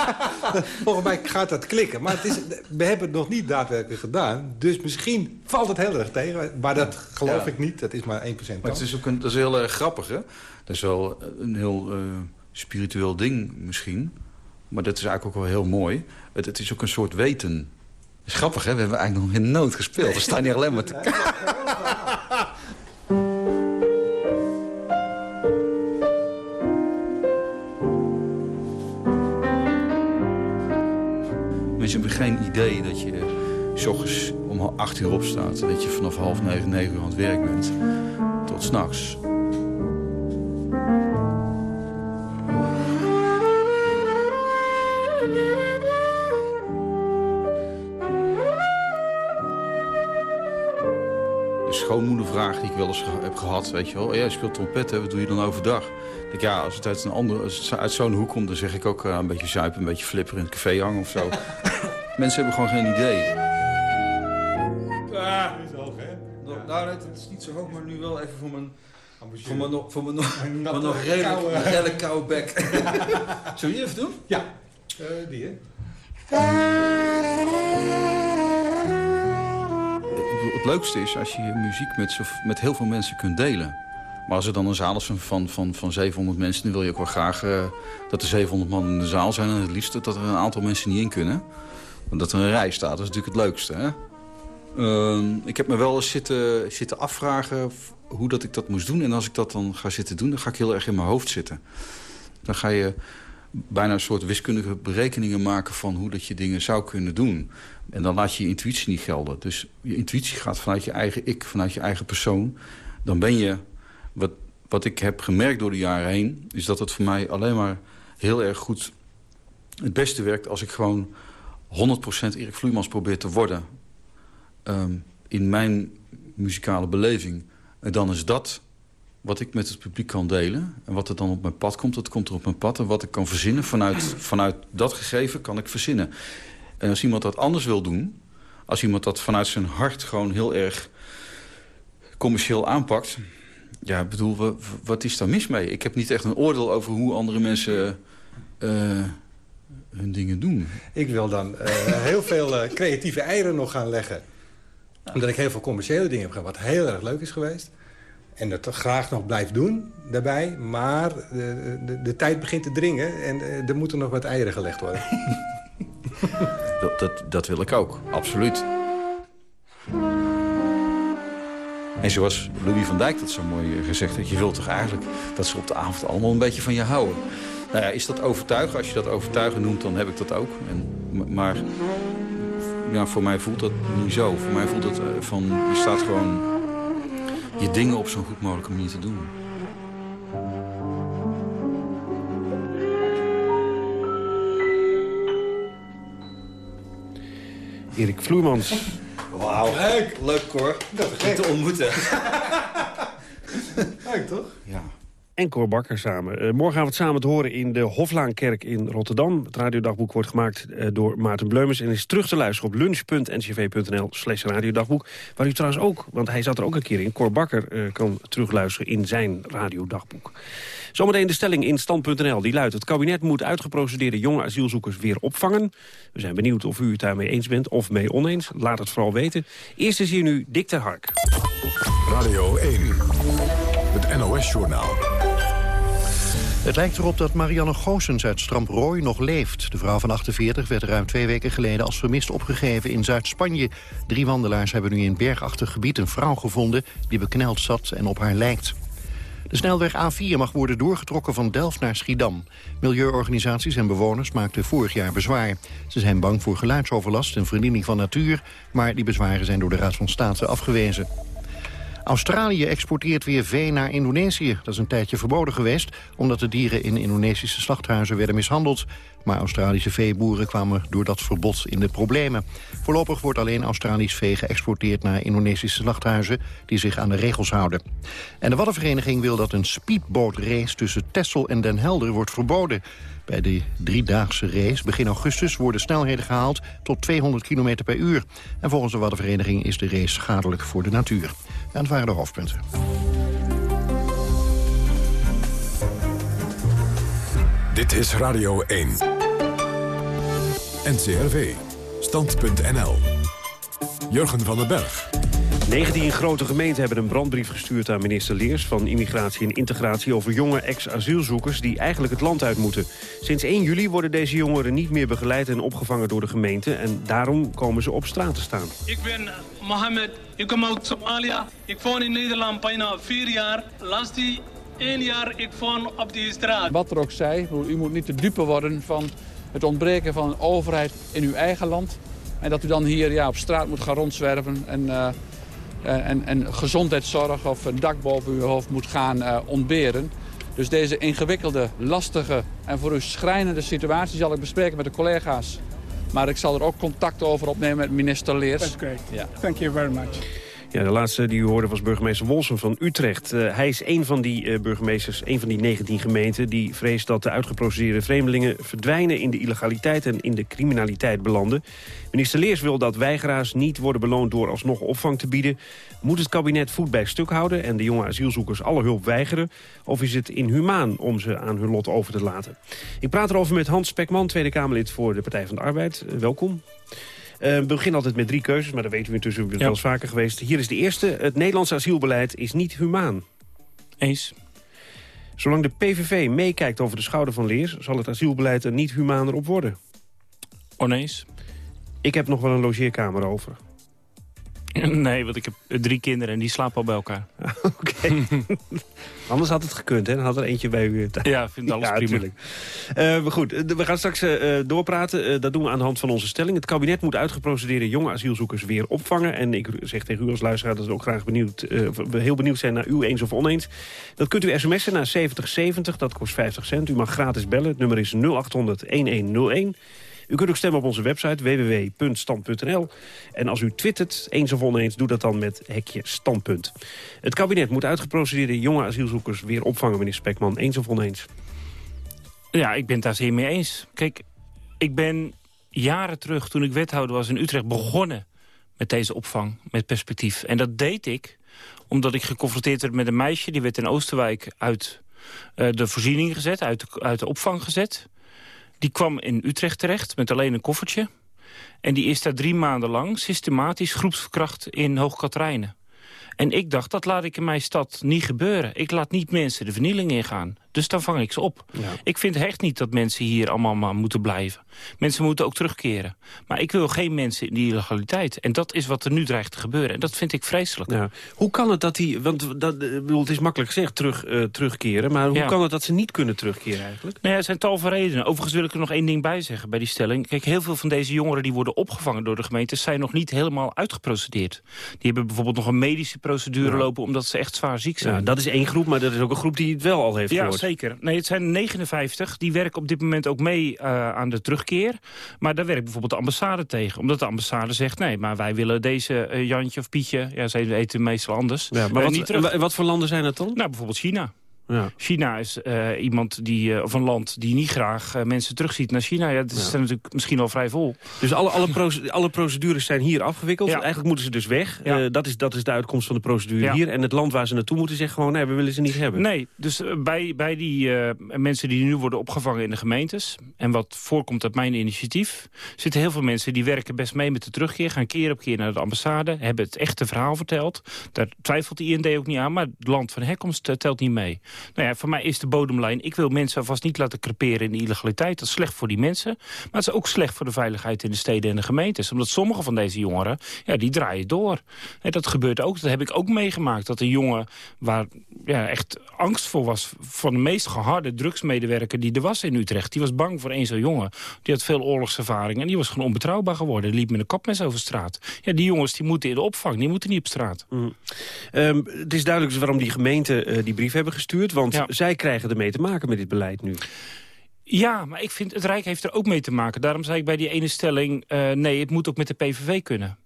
volgens mij gaat dat klikken. Maar het is, we hebben het nog niet daadwerkelijk gedaan. Dus misschien valt het heel erg tegen. Maar dat geloof ja. ik niet. Dat is maar 1% kans. Maar het is ook een, dat is heel erg grappig, hè? Dat is wel een heel uh, spiritueel ding misschien. Maar dat is eigenlijk ook wel heel mooi. Het, het is ook een soort weten... Grappig, hè? We hebben eigenlijk nog in nood gespeeld. We staan hier alleen maar te... Mensen hebben geen idee dat je s ochtends om acht uur opstaat. Dat je vanaf half negen, negen uur aan het werk bent. Tot s'nachts. Schoonmoedervraag die ik wel eens ge heb gehad. Weet je wel, ja, je speelt trompet, hè, wat doe je dan overdag? Ik denk, ja, als het uit, een andere, als het uit zo'n hoek komt, dan zeg ik ook uh, een beetje zuipen, een beetje flipperen in het café hangen of zo. Mensen hebben gewoon geen idee. Ah, is hoog, hè? Nou, nou, het is niet zo hoog, maar nu wel even voor mijn... Voor mijn, nog, voor mijn nog, mijn nog redelijk, koude, redelijk koude bek. Zullen je even doen? Ja, uh, die hè. Leukste is als je je muziek met, met heel veel mensen kunt delen. Maar als er dan een zaal is van, van, van 700 mensen... dan wil je ook wel graag uh, dat er 700 man in de zaal zijn. En het liefst dat er een aantal mensen niet in kunnen. Want dat er een rij staat, dat is natuurlijk het leukste. Hè? Uh, ik heb me wel eens zitten, zitten afvragen hoe dat ik dat moest doen. En als ik dat dan ga zitten doen, dan ga ik heel erg in mijn hoofd zitten. Dan ga je bijna een soort wiskundige berekeningen maken... van hoe dat je dingen zou kunnen doen. En dan laat je je intuïtie niet gelden. Dus je intuïtie gaat vanuit je eigen ik, vanuit je eigen persoon. Dan ben je... Wat, wat ik heb gemerkt door de jaren heen... is dat het voor mij alleen maar heel erg goed... het beste werkt als ik gewoon 100% Erik Vloeimans probeer te worden... Um, in mijn muzikale beleving. En dan is dat wat ik met het publiek kan delen. En wat er dan op mijn pad komt, dat komt er op mijn pad. En wat ik kan verzinnen vanuit, vanuit dat gegeven, kan ik verzinnen. En als iemand dat anders wil doen... als iemand dat vanuit zijn hart gewoon heel erg commercieel aanpakt... ja, bedoel, wat is daar mis mee? Ik heb niet echt een oordeel over hoe andere mensen uh, hun dingen doen. Ik wil dan uh, heel veel uh, creatieve eieren nog gaan leggen. Omdat ik heel veel commerciële dingen heb gedaan, wat heel erg leuk is geweest. En dat graag nog blijft doen daarbij. Maar de, de, de tijd begint te dringen en er moeten nog wat eieren gelegd worden. dat, dat, dat wil ik ook, absoluut. En zoals Louis van Dijk dat zo mooi gezegd heeft... je wilt toch eigenlijk dat ze op de avond allemaal een beetje van je houden. Nou ja, is dat overtuigen? Als je dat overtuigen noemt, dan heb ik dat ook. En, maar ja, voor mij voelt dat niet zo. Voor mij voelt het van, je staat gewoon je dingen op zo'n goed mogelijke manier te doen. Erik Vloeimans. Wauw. Leuk. Leuk, Cor. Dat is te ontmoeten. En Cor Bakker samen. Uh, morgenavond samen te horen in de Hoflaankerk in Rotterdam. Het radiodagboek wordt gemaakt uh, door Maarten Bleumers... en is terug te luisteren op lunch.ncv.nl slash radiodagboek. Waar u trouwens ook, want hij zat er ook een keer in... Cor Bakker uh, kan terugluisteren in zijn radiodagboek. Zometeen de stelling in stand.nl. Die luidt, het kabinet moet uitgeprocedeerde jonge asielzoekers weer opvangen. We zijn benieuwd of u het daarmee eens bent of mee oneens. Laat het vooral weten. Eerst is hier nu Dick ter Hark. Radio 1, het NOS-journaal. Het lijkt erop dat Marianne Goossens uit Stramprooi nog leeft. De vrouw van 48 werd ruim twee weken geleden als vermist opgegeven in Zuid-Spanje. Drie wandelaars hebben nu in bergachtig gebied een vrouw gevonden... die bekneld zat en op haar lijkt. De snelweg A4 mag worden doorgetrokken van Delft naar Schiedam. Milieuorganisaties en bewoners maakten vorig jaar bezwaar. Ze zijn bang voor geluidsoverlast en verdiening van natuur... maar die bezwaren zijn door de Raad van State afgewezen. Australië exporteert weer vee naar Indonesië. Dat is een tijdje verboden geweest... omdat de dieren in Indonesische slachthuizen werden mishandeld. Maar Australische veeboeren kwamen door dat verbod in de problemen. Voorlopig wordt alleen Australisch vee geëxporteerd naar Indonesische slachthuizen... die zich aan de regels houden. En de Waddenvereniging wil dat een speedbootrace tussen Texel en Den Helder wordt verboden. Bij de driedaagse race begin augustus worden snelheden gehaald tot 200 km per uur. En volgens de Waddenvereniging is de race schadelijk voor de natuur. En dat waren de hoofdpunten. Dit is Radio 1. NCRV. Stand.nl. Jurgen van den Berg. 19 grote gemeenten hebben een brandbrief gestuurd aan minister Leers... van Immigratie en Integratie over jonge ex-asielzoekers... die eigenlijk het land uit moeten. Sinds 1 juli worden deze jongeren niet meer begeleid en opgevangen door de gemeente... en daarom komen ze op straat te staan. Ik ben Mohammed, ik kom uit Somalia. Ik woon in Nederland bijna vier jaar. Laatste één jaar ik woon op die straat. Wat er ook zij, u moet niet te dupe worden van het ontbreken van een overheid in uw eigen land... En dat u dan hier ja, op straat moet gaan rondzwerven en, uh, en, en gezondheidszorg of een dak boven uw hoofd moet gaan uh, ontberen. Dus deze ingewikkelde, lastige en voor u schrijnende situatie zal ik bespreken met de collega's. Maar ik zal er ook contact over opnemen met minister Leers. That's great. Ja. Thank you very much. Ja, de laatste die u hoorde was burgemeester Wolsen van Utrecht. Uh, hij is een van die uh, burgemeesters, een van die 19 gemeenten... die vreest dat de uitgeprocedeerde vreemdelingen verdwijnen in de illegaliteit en in de criminaliteit belanden. Minister Leers wil dat weigeraars niet worden beloond door alsnog opvang te bieden. Moet het kabinet voet bij stuk houden en de jonge asielzoekers alle hulp weigeren? Of is het inhumaan om ze aan hun lot over te laten? Ik praat erover met Hans Spekman, Tweede Kamerlid voor de Partij van de Arbeid. Uh, welkom. Uh, we beginnen altijd met drie keuzes, maar dat weten we intussen ja. wel eens vaker geweest. Hier is de eerste. Het Nederlandse asielbeleid is niet humaan. Eens. Zolang de PVV meekijkt over de schouder van Leers... zal het asielbeleid er niet humaner op worden. Oneens. Ik heb nog wel een logeerkamer over. Nee, want ik heb drie kinderen en die slapen al bij elkaar. Oké. Anders had het gekund, hè? Dan had er eentje bij u thuis. Ja, vind alles ja, prima. Uh, maar goed, we gaan straks uh, doorpraten. Uh, dat doen we aan de hand van onze stelling. Het kabinet moet uitgeprocedeerde jonge asielzoekers weer opvangen. En ik zeg tegen u als luisteraar dat we ook graag benieuwd, we heel benieuwd zijn naar u eens of oneens. Dat kunt u sms'en naar 7070, dat kost 50 cent. U mag gratis bellen, het nummer is 0800-1101. U kunt ook stemmen op onze website www.stand.nl. En als u twittert, eens of oneens, doe dat dan met hekje standpunt. Het kabinet moet uitgeprocedeerde jonge asielzoekers weer opvangen, meneer Spekman. Eens of oneens? Ja, ik ben het daar zeer mee eens. Kijk, ik ben jaren terug, toen ik wethouder was in Utrecht, begonnen met deze opvang, met perspectief. En dat deed ik omdat ik geconfronteerd werd met een meisje... die werd in Oosterwijk uit uh, de voorziening gezet, uit uit de opvang gezet. Die kwam in Utrecht terecht met alleen een koffertje. En die is daar drie maanden lang systematisch groepsverkracht in Hoogkaterijnen. En ik dacht, dat laat ik in mijn stad niet gebeuren. Ik laat niet mensen de vernieling ingaan. Dus dan vang ik ze op. Ik vind echt niet dat mensen hier allemaal maar moeten blijven. Mensen moeten ook terugkeren. Maar ik wil geen mensen in die illegaliteit. En dat is wat er nu dreigt te gebeuren. En dat vind ik vreselijk. Ja. Hoe kan het dat die... Want dat, ik bedoel, het is makkelijk gezegd terug, uh, terugkeren. Maar hoe Ja. kan het dat ze niet kunnen terugkeren eigenlijk? Nou ja, er zijn tal van redenen. Overigens wil ik er nog één ding bij zeggen bij die stelling. Kijk, heel veel van deze jongeren die worden opgevangen door de gemeentes... zijn nog niet helemaal uitgeprocedeerd. Die hebben bijvoorbeeld nog een medische procedure lopen... omdat ze echt zwaar ziek zijn. Dat is één groep, maar dat is ook een groep die het wel al heeft gehoord. Zeker. Nee, het zijn 59. Die werken op dit moment ook mee eh, aan de terugkeer. Maar daar werkt bijvoorbeeld de ambassade tegen. Omdat de ambassade zegt... nee, maar wij willen deze eh, Jantje of Pietje... ja, ze eten meestal anders. Ja, maar eh, wat, niet terug. wat voor landen zijn dat dan? Nou, bijvoorbeeld China. Ja. China is eh, iemand die, eh, of een land die niet graag eh, mensen terugziet naar China. Ja, dat is Ja. natuurlijk misschien al vrij vol. Dus alle, alle, proce- alle procedures zijn hier afgewikkeld. Ja. Eigenlijk moeten ze dus weg. Dat, is, dat is de uitkomst van de procedure hier. En het land waar ze naartoe moeten zegt gewoon... nee, we willen ze niet hebben. Nee, dus bij, bij die mensen die nu worden opgevangen in de gemeentes... en wat voorkomt uit mijn initiatief... zitten heel veel mensen die werken best mee met de terugkeer... gaan keer op keer naar de ambassade, hebben het echte verhaal verteld. Daar twijfelt de IND ook niet aan, maar het land van herkomst telt niet mee. Nou ja, voor mij is de bodemlijn... ik wil mensen alvast niet laten creperen in de illegaliteit. Dat is slecht voor die mensen, maar het is ook slecht voor de veiligheid... in de steden en de gemeentes. Omdat sommige van deze jongeren, ja, die draaien door. Dat gebeurt ook, dat heb ik ook meegemaakt. Dat een jongen waar ja, echt angst voor was... van de meest geharde drugsmedewerker die er was in Utrecht. Die was bang voor één zo'n jongen. Die had veel oorlogservaring en die was gewoon onbetrouwbaar geworden. Die liep met een kapmes over straat. Ja, die jongens die moeten in de opvang, die moeten niet op straat. Mhm. Ehm, het is duidelijk dus waarom die gemeenten eh, die brief hebben gestuurd. Want zij krijgen ermee te maken met dit beleid nu. Ja, maar ik vind het Rijk heeft er ook mee te maken. Daarom zei ik bij die ene stelling... eh, nee, het moet ook met de PVV kunnen.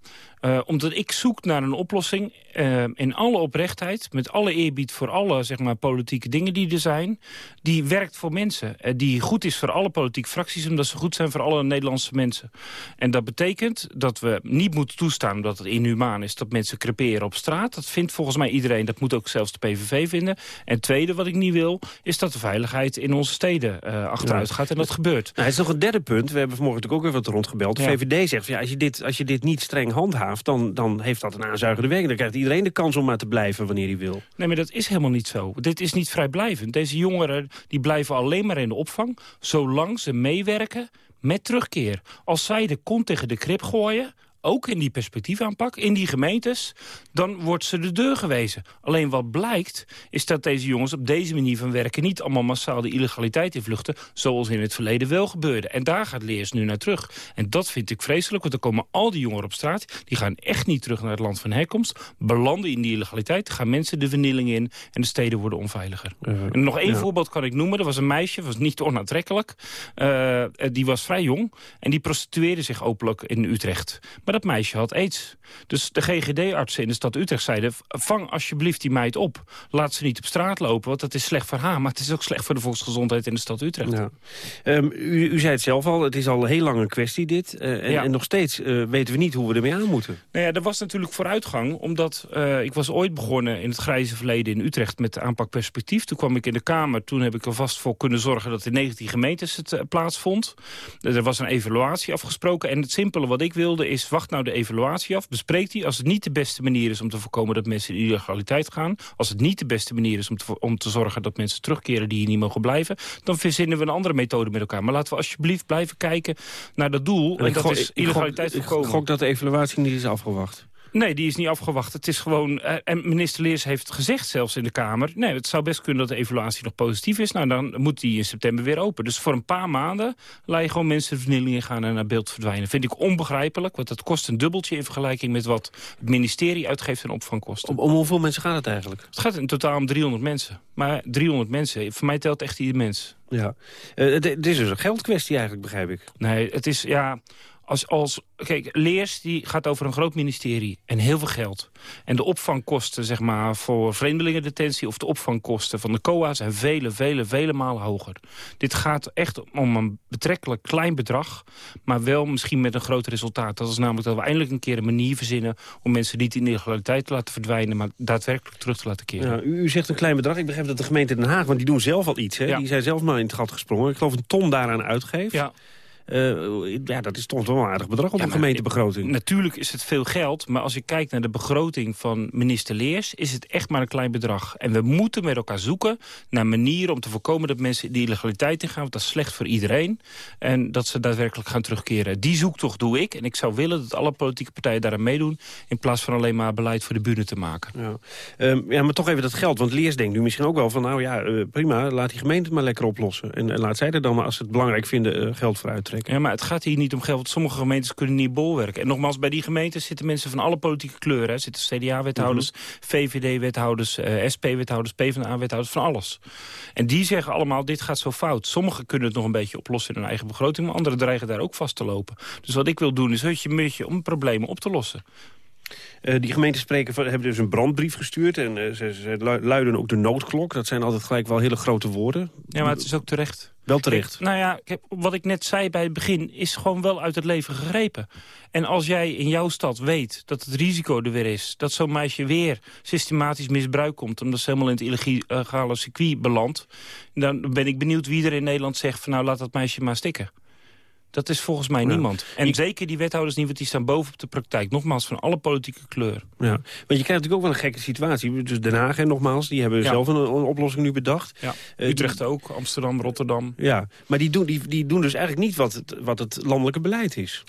Eh, omdat ik zoek naar een oplossing eh, in alle oprechtheid... met alle eerbied voor alle zeg maar, politieke dingen die er zijn... die werkt voor mensen. eh, die goed is voor alle politieke fracties... omdat ze goed zijn voor alle Nederlandse mensen. En dat betekent dat we niet moeten toestaan... dat het inhumaan is dat mensen creperen op straat. Dat vindt volgens mij iedereen. Dat moet ook zelfs de PVV vinden. En het tweede wat ik niet wil... is dat de veiligheid in onze steden achteruit gaat. En dat gebeurt. Nou, het is nog een derde punt. We hebben vanmorgen natuurlijk ook even wat rondgebeld. De Ja. VVD zegt, ja, als, je dit, als je dit niet streng handhaaft... Dan, dan heeft dat een aanzuigende werking. Dan krijgt iedereen de kans om maar te blijven wanneer hij wil. Nee, maar dat is helemaal niet zo. Dit is niet vrijblijvend. Deze jongeren die blijven alleen maar in de opvang... zolang ze meewerken met terugkeer. Als zij de kont tegen de krip gooien... ook in die perspectiefaanpak, in die gemeentes... dan wordt ze de deur gewezen. Alleen wat blijkt, is dat deze jongens op deze manier van werken... niet allemaal massaal de illegaliteit invluchten... zoals in het verleden wel gebeurde. En daar gaat Leers nu naar terug. En dat vind ik vreselijk, want dan komen al die jongeren op straat... die gaan echt niet terug naar het land van herkomst... belanden in die illegaliteit, gaan mensen de vernieling in... en de steden worden onveiliger. en nog één ja. voorbeeld kan ik noemen. Er was een meisje, was niet onaantrekkelijk. Eh, die was vrij jong en die prostitueerde zich openlijk in Utrecht. Maar dat meisje had aids. Dus de GGD-artsen in de stad Utrecht zeiden... vang alsjeblieft die meid op. Laat ze niet op straat lopen, want dat is slecht voor haar... maar het is ook slecht voor de volksgezondheid in de stad Utrecht. Ja. Ehm, u, u zei het zelf al, het is al heel lang een kwestie dit. eh, en, Ja. en nog steeds eh, weten we niet hoe we ermee aan moeten. Nou ja, er was natuurlijk vooruitgang, omdat eh, ik was ooit begonnen in het grijze verleden in Utrecht met de aanpak perspectief. Toen kwam ik in de Kamer, toen heb ik er vast voor kunnen zorgen dat in 19 gemeentes het plaatsvond. Er was een evaluatie afgesproken en het simpele wat ik wilde is, wacht nou de evaluatie af, bespreek die als het niet de beste manier is om te voorkomen dat mensen in illegaliteit gaan, als het niet de beste manier is om te, om te zorgen dat mensen terugkeren die hier niet mogen blijven, dan verzinnen we een andere methode met elkaar. Maar laten we alsjeblieft blijven kijken naar dat doel en, ik dat is ik- ik illegaliteit gok- voorkomen. Ik gok dat de evaluatie niet is afgewacht. Nee, die is niet afgewacht. Het is gewoon... eh, en minister Leers heeft gezegd zelfs in de Kamer... nee, het zou best kunnen dat de evaluatie nog positief is. Nou, dan moet die in september weer open. Dus voor een paar maanden laat je gewoon mensen de vernieling ingaan... en naar beeld verdwijnen. Vind ik onbegrijpelijk, want dat kost een dubbeltje... in vergelijking met wat het ministerie uitgeeft aan opvangkosten. Om, om hoeveel mensen gaat het eigenlijk? Het gaat in totaal om 300 mensen. Maar 300 mensen, voor mij telt echt ieder mens. Ja. Eh, het, het is dus een geldkwestie eigenlijk, begrijp ik. Nee, het is, ja... Als, als, kijk, Leers die gaat over een groot ministerie en heel veel geld. En de opvangkosten zeg maar, voor vreemdelingendetentie... of de opvangkosten van de COA zijn vele, vele, vele malen hoger. Dit gaat echt om een betrekkelijk klein bedrag... maar wel misschien met een groot resultaat. Dat is namelijk dat we eindelijk een keer een manier verzinnen... om mensen niet in illegaliteit te laten verdwijnen... maar daadwerkelijk terug te laten keren. Ja, u, u zegt een klein bedrag. Ik begrijp dat de gemeente Den Haag, want die doen zelf al iets. Hè? Ja. Die zijn zelf maar in het gat gesprongen. Ik geloof een ton daaraan uitgeeft. Ja. Uh, ja, dat is toch wel een aardig bedrag op Ja, een gemeentebegroting. Natuurlijk is het veel geld, maar als je kijkt naar de begroting van minister Leers... is het echt maar een klein bedrag. En we moeten met elkaar zoeken naar manieren om te voorkomen... dat mensen die illegaliteit ingaan, want dat is slecht voor iedereen. En dat ze daadwerkelijk gaan terugkeren. Die zoektocht doe ik. En ik zou willen dat alle politieke partijen daaraan meedoen... in plaats van alleen maar beleid voor de bühne te maken. Ja. Ehm, ja, maar toch even dat geld. Want Leers denkt nu misschien ook wel van... nou ja, eh, prima, laat die gemeente het maar lekker oplossen. En, en laat zij er dan maar, als ze het belangrijk vinden, eh, geld voor uittrekken. Ja, maar het gaat hier niet om geld. Want sommige gemeentes kunnen niet bolwerken. En nogmaals, bij die gemeentes zitten mensen van alle politieke kleuren. hè. Er zitten CDA-wethouders, VVD-wethouders, eh, SP-wethouders, PvdA-wethouders, van alles. En die zeggen allemaal, dit gaat zo fout. Sommigen kunnen het nog een beetje oplossen in hun eigen begroting... maar anderen dreigen daar ook vast te lopen. Dus wat ik wil doen, is hutje mutje om problemen op te lossen. Eh, die gemeentespreker hebben dus een brandbrief gestuurd. En eh, ze, ze lu- luiden ook de noodklok. Dat zijn altijd gelijk wel hele grote woorden. Ja, maar het is ook terecht. Wel terecht. Nou ja, kijk, wat ik net zei bij het begin is gewoon wel uit het leven gegrepen. En als jij in jouw stad weet dat het risico er weer is... dat zo'n meisje weer systematisch misbruik komt... omdat ze helemaal in het illegale circuit belandt... dan ben ik benieuwd wie er in Nederland zegt... van nou laat dat meisje maar stikken. Dat is volgens mij niemand. En zeker die wethouders niet, want die staan boven op de praktijk. Nogmaals, van alle politieke kleur. Ja, want je krijgt natuurlijk ook wel een gekke situatie. Dus Den Haag, en nogmaals, die hebben Ja. zelf een, een oplossing nu bedacht. Ja. Eh, Utrecht ook, Amsterdam, Rotterdam. Ja, maar die doen, die, die doen dus eigenlijk niet wat het, wat het landelijke beleid is.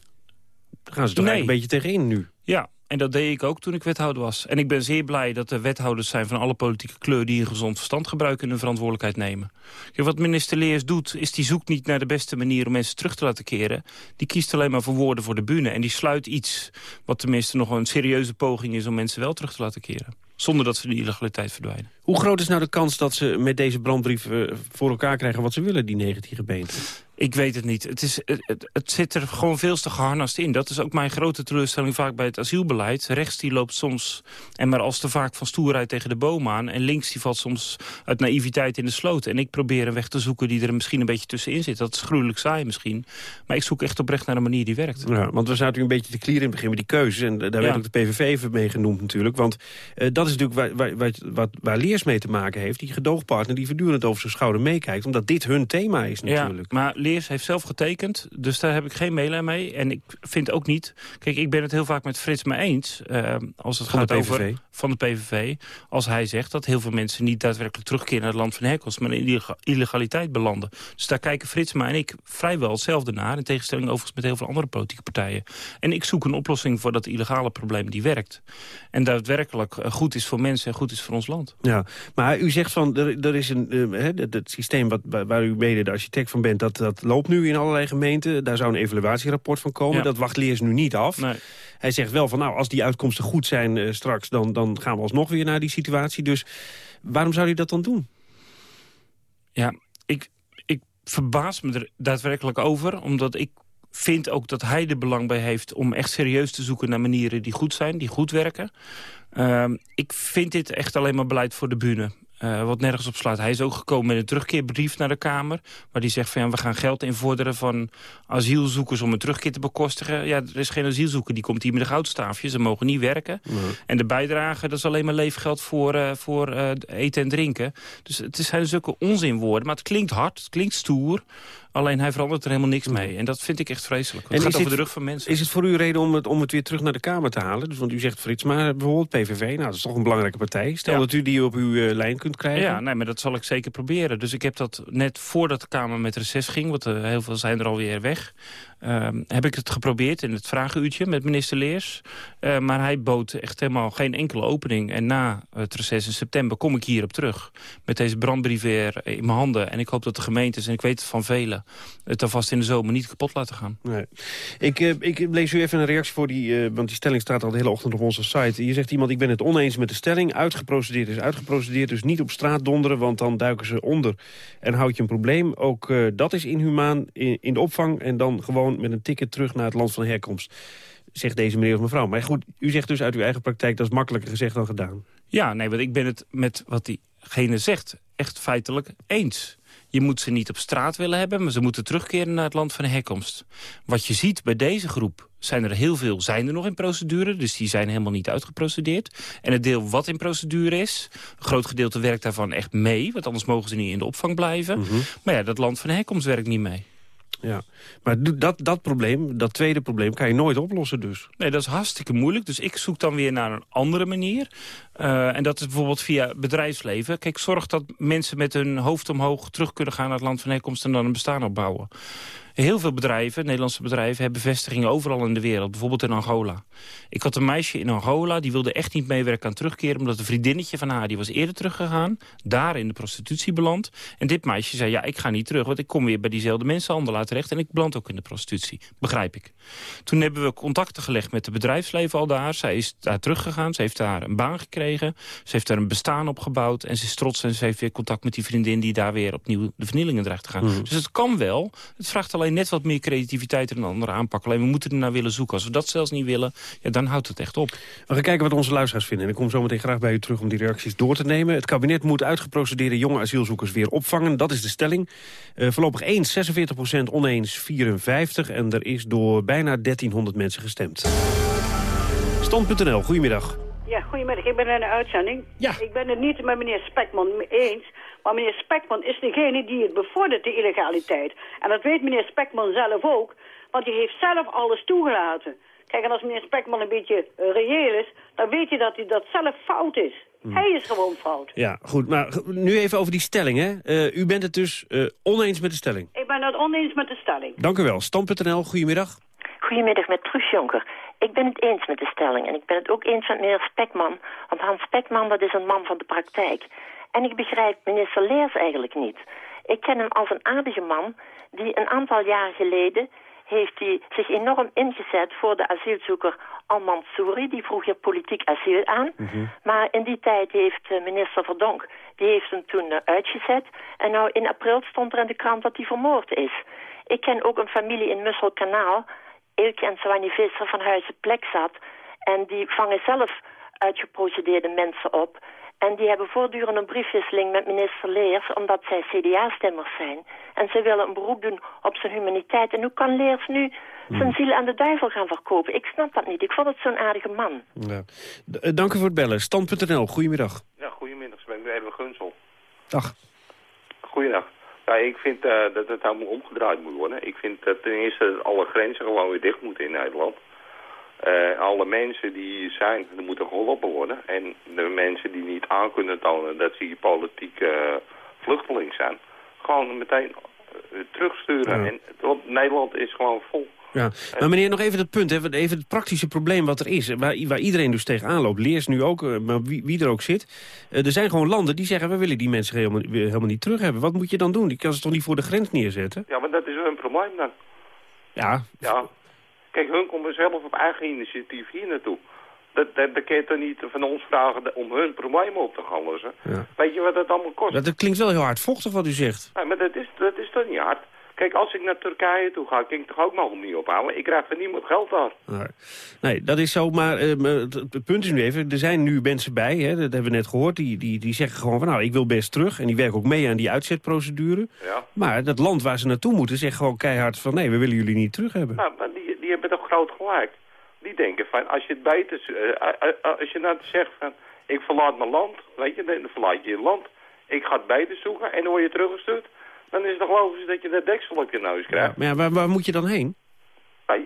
Daar gaan ze toch Nee. eigenlijk een beetje tegenin nu. Ja, en dat deed ik ook toen ik wethouder was. En ik ben zeer blij dat er wethouders zijn van alle politieke kleur... die een gezond verstand gebruiken en hun verantwoordelijkheid nemen. Kijk, wat minister Leers doet, is die zoekt niet naar de beste manier... om mensen terug te laten keren. Die kiest alleen maar voor woorden voor de bühne. En die sluit iets wat tenminste nog een serieuze poging is... om mensen wel terug te laten keren. Zonder dat ze de illegaliteit verdwijnen. Hoe groot is nou de kans dat ze met deze brandbrief eh, voor elkaar krijgen wat ze willen, die 19 gemeenten? Ik weet het niet. Het, is, het, het, zit er gewoon veel te geharnast in. Dat is ook mijn grote teleurstelling vaak bij het asielbeleid. Rechts die loopt soms, en maar als te vaak van stoerheid tegen de boom aan. En links die valt soms uit naïviteit in de sloot. En ik probeer een weg te zoeken die er misschien een beetje tussenin zit. Dat is gruwelijk saai misschien. Maar ik zoek echt oprecht naar een manier die werkt. Ja, want we zaten u een beetje te klieren in het begin met die keuzes. En daar werd ook de PVV even mee genoemd natuurlijk. Want eh, dat is natuurlijk waar, waar, waar, wat, waar Leers mee te maken heeft. Die gedoogpartner die voortdurend over zijn schouder meekijkt. Omdat dit hun thema is natuurlijk. Ja, maar Heeft zelf getekend, dus daar heb ik geen meelij mee. En ik vind ook niet... Kijk, ik ben het heel vaak met Frits me eens... eh, als het Van gaat over van de PVV... als hij zegt dat heel veel mensen niet daadwerkelijk terugkeren... naar het land van herkomst, maar in illega- illegaliteit belanden. Dus daar kijken Frits me en ik vrijwel hetzelfde naar... in tegenstelling overigens met heel veel andere politieke partijen. En ik zoek een oplossing voor dat illegale probleem die werkt. En daadwerkelijk eh, goed is voor mensen en goed is voor ons land. Ja, maar u zegt van, er, er is een, eh, hè, het, het systeem wat, waar waar u mede de architect van bent... Dat, dat loopt nu in allerlei gemeenten. Daar zou een evaluatierapport van komen. Ja. Dat wacht Leers nu niet af. Hij zegt wel van, nou, als die uitkomsten goed zijn eh, straks... Dan, dan gaan we alsnog weer naar die situatie. Dus waarom zou hij dat dan doen? Ja, ik, ik verbaas me er daadwerkelijk over. Omdat ik vind ook dat hij er belang bij heeft... om echt serieus te zoeken naar manieren die goed zijn, die goed werken. Ehm, ik vind dit echt alleen maar beleid voor de bühne. Eh, wat nergens op slaat. Hij is ook gekomen met een terugkeerbrief naar de Kamer... waar hij zegt van ja, we gaan geld invorderen van asielzoekers... om een terugkeer te bekostigen. Ja, er is geen asielzoeker, die komt hier met een goudstaafje. Ze mogen niet werken. En de bijdrage, dat is alleen maar leefgeld voor, eh, voor eh, eten en drinken. Dus het zijn zulke onzinwoorden. Maar het klinkt hard, het klinkt stoer. Alleen hij verandert er helemaal niks mee. En dat vind ik echt vreselijk. Het En gaat over de rug van mensen. Is het voor u reden om het, om het weer terug naar de Kamer te halen? Dus, want u zegt Frits, maar bijvoorbeeld PVV, nou, dat is toch een belangrijke partij. Stel Ja. dat u die op uw eh, lijn kunt krijgen. Ja, nee, maar dat zal ik zeker proberen. Dus ik heb dat net voordat de Kamer met reces ging... want eh, heel veel zijn er alweer weg... ehm, heb ik het geprobeerd in het vragenuurtje met minister Leers. Eh, maar hij bood echt helemaal geen enkele opening. En na het reces in september kom ik hierop terug. Met deze brandbrief weer in mijn handen. En ik hoop dat de gemeentes, en ik weet het van velen... het alvast in de zomer niet kapot laten gaan. Nee. Ik, eh, ik lees u even een reactie voor, die, eh, want die stelling staat al de hele ochtend op onze site. Hier zegt iemand, ik ben het oneens met de stelling. Uitgeprocedeerd is uitgeprocedeerd, dus niet op straat donderen... want dan duiken ze onder en houd je een probleem. Ook eh, dat is inhumaan in, in de opvang... en dan gewoon met een ticket terug naar het land van herkomst. Zegt deze meneer of mevrouw. Maar goed, u zegt dus uit uw eigen praktijk... dat is makkelijker gezegd dan gedaan. Ja, nee, want ik ben het met wat diegene zegt echt feitelijk eens. Je moet ze niet op straat willen hebben, maar ze moeten terugkeren naar het land van herkomst. Wat je ziet bij deze groep zijn er heel veel zijn er nog in procedure, dus die zijn helemaal niet uitgeprocedeerd. En het deel wat in procedure is, een groot gedeelte werkt daarvan echt mee, want anders mogen ze niet in de opvang blijven. Maar ja, dat land van herkomst werkt niet mee. Ja, maar dat, dat probleem, dat tweede probleem, kan je nooit oplossen dus. Nee, dat is hartstikke moeilijk. Dus ik zoek dan weer naar een andere manier. Eh, en dat is bijvoorbeeld via bedrijfsleven. Kijk, zorg dat mensen met hun hoofd omhoog terug kunnen gaan naar het land van herkomst en dan een bestaan opbouwen. Heel veel bedrijven, Nederlandse bedrijven, hebben vestigingen overal in de wereld. Bijvoorbeeld in Angola. Ik had een meisje in Angola, die wilde echt niet meewerken aan terugkeren... omdat een vriendinnetje van haar, die was eerder teruggegaan. Daar in de prostitutie beland. En dit meisje zei, ja, ik ga niet terug... want ik kom weer bij diezelfde mensenhandelaar terecht... en ik beland ook in de prostitutie. Begrijp ik. Toen hebben we contacten gelegd met het bedrijfsleven al daar. Zij is daar teruggegaan, ze heeft daar een baan gekregen. Ze heeft daar een bestaan opgebouwd. En ze is trots en ze heeft weer contact met die vriendin... die daar weer opnieuw de vernielingen dreigt te gaan. Mhm. Dus het kan wel. Het vraagt alleen net wat meer creativiteit en een andere aanpak. Alleen we moeten er naar willen zoeken. Als we dat zelfs niet willen, ja, dan houdt het echt op. We gaan kijken wat onze luisteraars vinden. En ik kom zo meteen graag bij u terug om die reacties door te nemen. Het kabinet moet uitgeprocedeerde jonge asielzoekers weer opvangen. Dat is de stelling. Eh, voorlopig eens 46 procent, oneens 54. En er is door bijna 1300 mensen gestemd. Stand.nl, goedemiddag. Ja, goedemiddag. Ik ben in de uitzending. Ja. Ik ben het niet met meneer Spekman eens. Maar meneer Spekman is degene die het bevordert, de illegaliteit. En dat weet meneer Spekman zelf ook. Want hij heeft zelf alles toegelaten. Kijk, en als meneer Spekman een beetje eh, reëel is... dan weet je dat hij dat zelf fout is. Hij is gewoon fout. Ja, goed. Maar nu even over die stelling, hè. Eh, u bent het dus eh, oneens met de stelling. Ik ben het oneens met de stelling. Dank u wel. Stand.nl, goedemiddag. Goedemiddag met Truus Jonker. Ik ben het eens met de stelling en ik ben het ook eens met meneer Spekman. Want Hans Spekman, dat is een man van de praktijk. En ik begrijp minister Leers eigenlijk niet. Ik ken hem als een aardige man die een aantal jaar geleden heeft hij zich enorm ingezet voor de asielzoeker Al-Mansouri. Die vroeg hier politiek asiel aan. Maar in die tijd heeft eh, minister Verdonk, die heeft hem toen eh, uitgezet. En nou in april stond er in de krant dat hij vermoord is. Ik ken ook een familie in Musselkanaal, Ilke en Swanny Visser van Huizen Plekzat. En die vangen zelf uitgeprocedeerde mensen op. En die hebben voortdurend een briefwisseling met minister Leers... omdat zij CDA-stemmers zijn. En ze willen een beroep doen op zijn humaniteit. En hoe kan Leers nu zijn ziel aan de duivel gaan verkopen? Ik snap dat niet. Ik vond het zo'n aardige man. Ja. Eh, dank u voor het bellen. Stand.nl, goedemiddag. Ja, goedemiddag. Ik ben Erwin Gunsel. Dag. Goeiedag. Ja, ik vind eh, dat het allemaal omgedraaid moet worden. Ik vind dat ten eerste dat alle grenzen gewoon weer dicht moeten in Nederland. Eh, alle mensen die hier zijn, die moeten geholpen worden. En de mensen die niet aan kunnen tonen dat ze hier politiek eh, vluchteling zijn, gewoon meteen eh, terugsturen. Ja. En, want Nederland is gewoon vol. Ja, maar meneer, nog even het punt, hè, even het praktische probleem wat er is. Waar, waar iedereen dus tegenaan loopt, leers nu ook, maar wie, wie er ook zit. Er zijn gewoon landen die zeggen, we willen die mensen helemaal, niet terug hebben. Wat moet je dan doen? Die kan ze toch niet voor de grens neerzetten? Ja, maar dat is hun probleem dan. Ja, Ja. Kijk, hun komen zelf op eigen initiatief hier naartoe. Dat, dat, dat kun je toch niet van ons vragen om hun problemen op te gaan lossen. Ja. Weet je wat dat allemaal kost? dat, dat klinkt wel heel hardvochtig wat u zegt. Nee, maar dat is, dat is toch niet hard? Kijk, als ik naar Turkije toe ga, kan ik toch ook nog niet ophouden? Ik krijg van niemand geld daar. Nee, dat is zo, maar eh, het, het punt is nu even, er zijn nu mensen bij, hè, dat hebben we net gehoord, die, die, die zeggen gewoon van nou, ik wil best terug. En die werken ook mee aan die uitzetprocedure. Ja. Maar dat land waar ze naartoe moeten zegt gewoon keihard van nee, we willen jullie niet terug hebben. Nou, maar die, die hebben toch groot gelijk. Die denken van, als je het beter... eh, eh, eh, als je nou zegt van, ik verlaat mijn land, weet je, dan verlaat je je land. Ik ga het beter zoeken en dan word je teruggestuurd. Dan is het toch logisch dat je dat deksel op je neus krijgt. Maar ja, waar, waar moet je dan heen?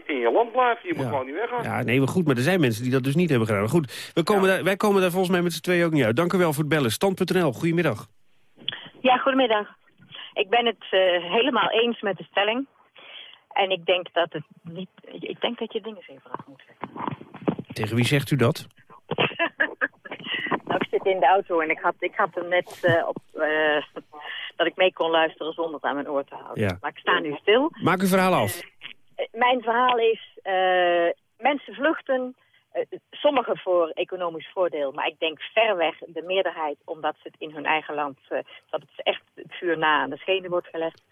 In je land blijven, je moet Ja. gewoon niet weggaan. Ja, nee, maar goed, maar er zijn mensen die dat dus niet hebben gedaan. Maar Goed, we komen daar, wij komen daar volgens mij met z'n tweeën ook niet uit. Dank u wel voor het bellen. Stand.nl, goedemiddag. Ja, goedemiddag. Ik ben het eh, helemaal eens met de stelling. En ik denk dat het niet... Ik denk dat je dingen even af moet zetten. Tegen wie zegt u dat? Nou, ik zit in de auto en ik had, ik had hem net eh, op... eh, dat ik mee kon luisteren zonder het aan mijn oor te houden. Ja. Maar ik sta nu stil. Maak uw verhaal af. Eh, Mijn verhaal is, mensen vluchten, sommigen voor economisch voordeel, maar ik denk verreweg de meerderheid omdat ze het in hun eigen land, dat het echt het vuur na aan de schenen wordt gelegd.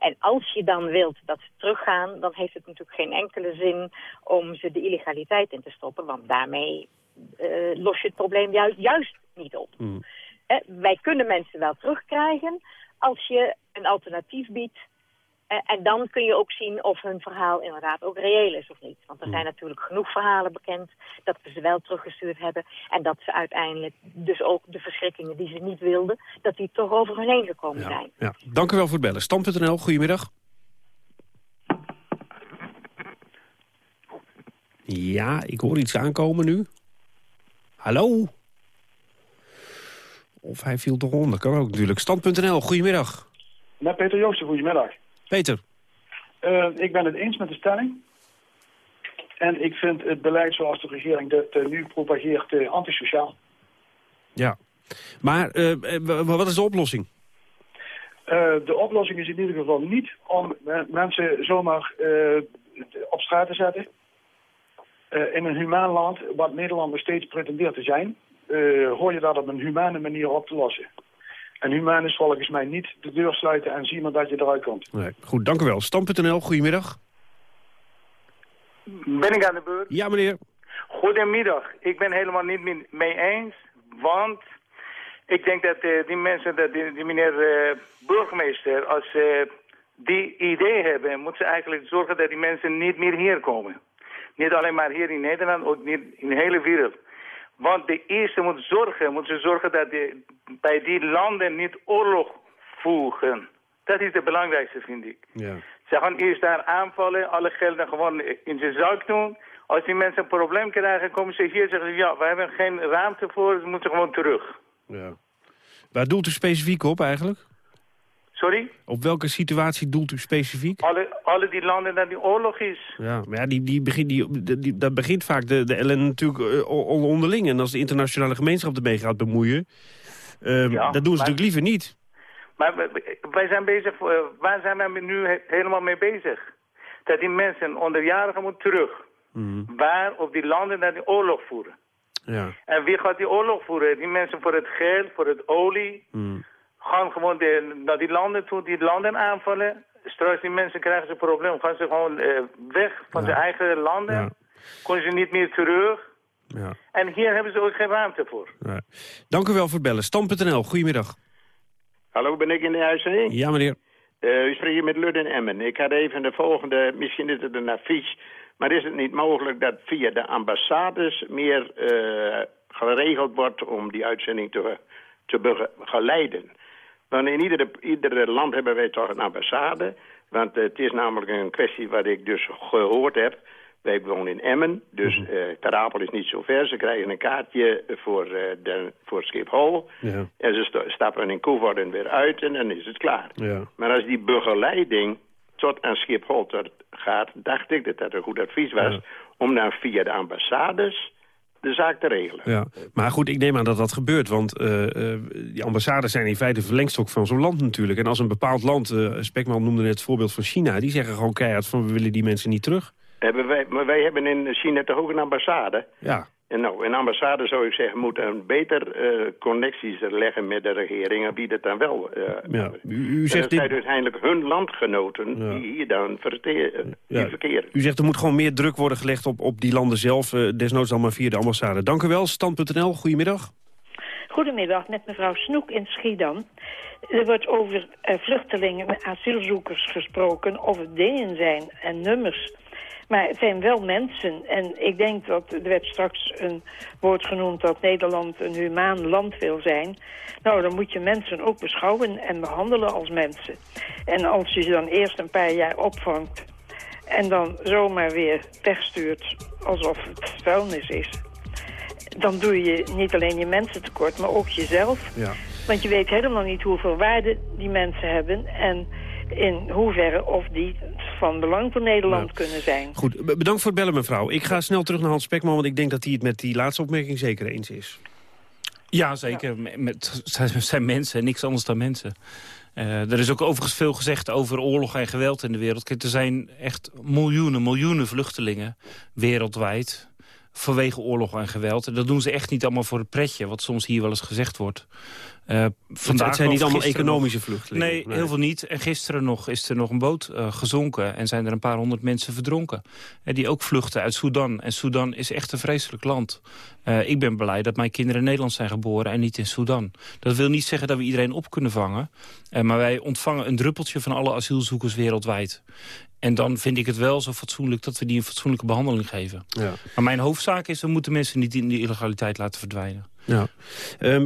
En als je dan wilt dat ze teruggaan, dan heeft het natuurlijk geen enkele zin om ze de illegaliteit in te stoppen, want daarmee eh, los je het probleem juist, juist niet op. Hè, wij kunnen mensen wel terugkrijgen als je een alternatief biedt. Eh, en dan kun je ook zien of hun verhaal inderdaad ook reëel is of niet. Want er mm. zijn natuurlijk genoeg verhalen bekend dat we ze wel teruggestuurd hebben. En dat ze uiteindelijk dus ook de verschrikkingen die ze niet wilden, dat die toch over hun heen gekomen zijn. Ja. Dank u wel voor het bellen. Stand.nl, goedemiddag. Ja, ik hoor iets aankomen nu. Hallo? Of hij viel eronder, kan ook natuurlijk. Stand.nl, goedemiddag. Met Peter Joosten, goedemiddag. Peter. Uh, ik ben het eens met de stelling. En ik vind het beleid zoals de regering dat uh, nu propageert uh, antisociaal. Ja. Maar wat is de oplossing? de oplossing is in ieder geval niet om mensen zomaar op straat te zetten. in een humaan land, wat Nederland nog steeds pretendeert te zijn, hoor je dat op een humane manier op te lossen. En humaan is volgens mij niet de deur sluiten en zien maar dat je eruit komt. Nee. Goed, dank u wel. Stam.nl, goedemiddag. Ben ik aan de beurt? Ja, meneer. Goedemiddag. Ik ben helemaal niet mee eens, want ik denk dat uh, die mensen, dat die, die meneer uh, burgemeester, als ze uh, die idee hebben, moet ze eigenlijk zorgen dat die mensen niet meer hier komen. Niet alleen maar hier in Nederland, ook niet in de hele wereld. Want de eerste moet zorgen, moet ze zorgen dat die, bij die landen niet oorlog voeren. Dat is het belangrijkste, vind ik. Ja. Ze gaan eerst daar aanvallen, alle gelden gewoon in zijn zak doen. Als die mensen een probleem krijgen, komen ze hier en zeggen ja, we hebben geen ruimte voor, ze moeten gewoon terug. Ja. Waar doelt u specifiek op eigenlijk? Sorry? Op welke situatie doelt u specifiek? Alle, alle die landen dat die oorlog is. Ja, maar ja, die, die begint, die, die, dat begint vaak de, de ellende natuurlijk uh, onderling. En als de internationale gemeenschap ermee gaat bemoeien... Ja, dat doen ze maar- natuurlijk liever niet. Maar wij- zijn bezig, eh, waar zijn wij nu he- helemaal mee bezig? Dat die mensen onderjarigen moeten terug. Waar op die landen dat die oorlog voeren. Ja. En wie gaat die oorlog voeren? Die mensen voor het geld, voor het olie. Gaan gewoon de, naar die landen toe, die landen aanvallen. Straks die mensen krijgen ze een probleem. Gaan ze gewoon eh, weg van de eigen landen. Kunnen ze niet meer terug. Ja. En hier hebben ze ook geen ruimte voor. Ja. Dank u wel voor het bellen. Stam.nl, goedemiddag. Hallo, ben ik in de uitzending? Ja, meneer. Eh, u spreekt hier met Lud en Emmen. Ik had even de volgende, misschien is het een advies... maar is het niet mogelijk dat via de ambassades meer eh, geregeld wordt... om die uitzending te, te begeleiden? Want in iedere, iedere land hebben wij toch een ambassade... want het is namelijk een kwestie wat ik dus gehoord heb... Wij wonen in Emmen, dus Mhm. eh Ter Apel is niet zo ver. Ze krijgen een kaartje voor, eh de, voor Schiphol. Ja. En ze sta- stappen in Koevoorden weer uit en dan is het klaar. Ja. Maar als die begeleiding tot aan Schiphol gaat... dacht ik dat dat een goed advies was... om dan via de ambassades de zaak te regelen. Ja. Maar goed, ik neem aan dat dat gebeurt. Want eh, eh, die ambassades zijn in feite verlengstok van zo'n land natuurlijk. En als een bepaald land, eh Spekman noemde net het voorbeeld van China... die zeggen gewoon keihard van we willen die mensen niet terug. Hebben wij, maar wij hebben in China toch ook een ambassade? Ja. En nou, een ambassade zou ik zeggen moet een beter eh, connecties leggen met de regering en wie dat dan wel. eh Ja. U, zegt dat dit, zijn uiteindelijk hun landgenoten die hier dan verteren, die Ja. verkeren. u zegt er moet gewoon meer druk worden gelegd op, op die landen zelf. eh, desnoods dan maar via de ambassade. Dank u wel. Stand.nl, goedemiddag. Goedemiddag, met mevrouw Snoek in Schiedam. Er wordt over eh, vluchtelingen en asielzoekers gesproken, of het dingen zijn en nummers. Maar het zijn wel mensen. En ik denk dat er werd straks een woord genoemd dat Nederland een humaan land wil zijn. Nou, dan moet je mensen ook beschouwen en behandelen als mensen. En als je ze dan eerst een paar jaar opvangt en dan zomaar weer wegstuurt alsof het vuilnis is dan doe je niet alleen je mensen tekort, maar ook jezelf. Ja. Want je weet helemaal niet hoeveel waarde die mensen hebben... en in hoeverre of die van belang voor Nederland kunnen zijn. Goed, be- bedankt voor het bellen mevrouw. Ik ga snel terug naar Hans Spekman, want ik denk dat hij het met die laatste opmerking zeker eens is. Ja, zeker. Met, zijn mensen en niks anders dan mensen. Eh, er is ook overigens veel gezegd over oorlog en geweld in de wereld. Kijk, er zijn echt miljoenen, miljoenen vluchtelingen wereldwijd vanwege oorlog en geweld. En dat doen ze echt niet allemaal voor het pretje, wat soms hier wel eens gezegd wordt. Eh, vandaag het zijn niet allemaal economische nog- vluchtelingen. Nee, Nee. heel veel niet. En gisteren nog is er nog een boot eh, gezonken en zijn er een paar honderd mensen verdronken. En die ook vluchten uit Sudan. En Sudan is echt een vreselijk land. Eh, ik ben blij dat mijn kinderen in Nederland zijn geboren en niet in Sudan. Dat wil niet zeggen dat we iedereen op kunnen vangen. Eh, maar wij ontvangen een druppeltje van alle asielzoekers wereldwijd. En dan vind ik het wel zo fatsoenlijk dat we die een fatsoenlijke behandeling geven. Ja. Maar mijn hoofdzaak is, we moeten mensen niet in de illegaliteit laten verdwijnen. Ja. Um,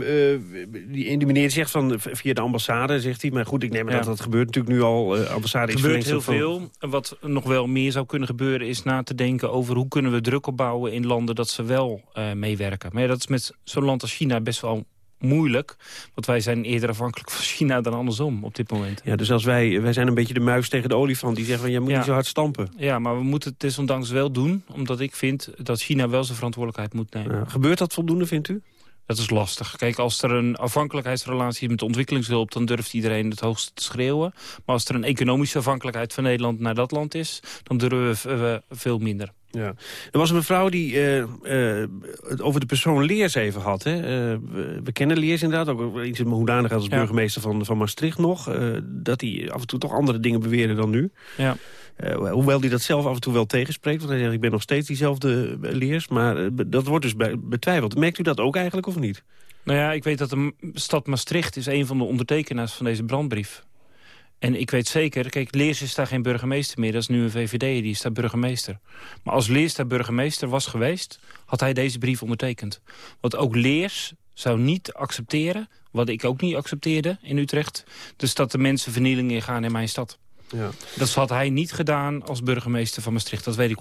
die, die meneer zegt van via de ambassade, zegt hij. Maar goed, ik neem aan dat dat gebeurt natuurlijk nu al. Uh, ambassade is gebeurt heel veel. Wat nog wel meer zou kunnen gebeuren is na te denken over hoe kunnen we druk opbouwen in landen dat ze wel uh, meewerken. Maar ja, dat is met zo'n land als China best wel moeilijk. Want wij zijn eerder afhankelijk van China dan andersom op dit moment. Ja, dus als wij, wij zijn een beetje de muis tegen de olifant. Die zeggen, van, je moet niet zo hard stampen. Ja, maar we moeten het desondanks wel doen. Omdat ik vind dat China wel zijn verantwoordelijkheid moet nemen. Ja. Gebeurt dat voldoende, vindt u? Dat is lastig. Kijk, als er een afhankelijkheidsrelatie is met ontwikkelingshulp... dan durft iedereen het hoogste te schreeuwen. Maar als er een economische afhankelijkheid van Nederland naar dat land is... dan durven we veel minder. Ja. Er was een mevrouw die uh, uh, het over de persoon Leers even had. Hè? Uh, we kennen Leers inderdaad, ook iets in hoedanigheid als burgemeester van, van Maastricht nog. dat hij af en toe toch andere dingen beweerde dan nu. Ja. Hoewel hij dat zelf af en toe wel tegenspreekt. Want hij zegt, ik ben nog steeds diezelfde Leers. Maar dat wordt dus betwijfeld. Merkt u dat ook eigenlijk of niet? Nou ja, ik weet dat de stad Maastricht is een van de ondertekenaars van deze brandbrief. En ik weet zeker, kijk, Leers is daar geen burgemeester meer. Dat is nu een VVD, die is daar burgemeester. Maar als Leers daar burgemeester was geweest... had hij deze brief ondertekend. Want ook Leers zou niet accepteren... wat ik ook niet accepteerde in Utrecht... dus dat de mensen vernieling ingaan in mijn stad. Ja. Dat had hij niet gedaan als burgemeester van Maastricht. Dat weet ik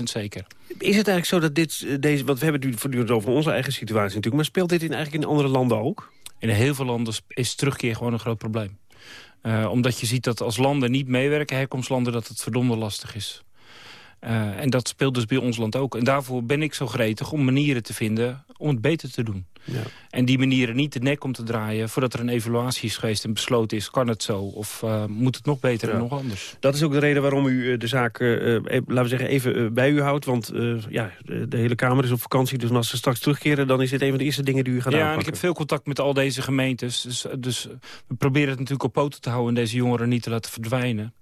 100% zeker. Is het eigenlijk zo dat dit, eh, deze, want we hebben het nu voortdurend over onze eigen situatie natuurlijk... maar speelt dit in, eigenlijk in andere landen ook? In heel veel landen is terugkeer gewoon een groot probleem. Uh, omdat je ziet dat als landen niet meewerken, herkomstlanden, dat het verdomde lastig is. Uh, en dat speelt dus bij ons land ook. En daarvoor ben ik zo gretig om manieren te vinden om het beter te doen. Ja. En die manieren niet de nek om te draaien... voordat er een evaluatie is geweest en besloten is... kan het zo of uh, moet het nog beter en nog anders. Dat is ook de reden waarom u de zaak, uh, laten we zeggen, even bij u houdt. Want ja, de, hele Kamer is op vakantie. Dus als ze straks terugkeren... dan is dit een van de eerste dingen die u gaat ja, aanpakken. Ja, ik heb veel contact met al deze gemeentes. Dus, dus we proberen het natuurlijk op poten te houden... en deze jongeren niet te laten verdwijnen.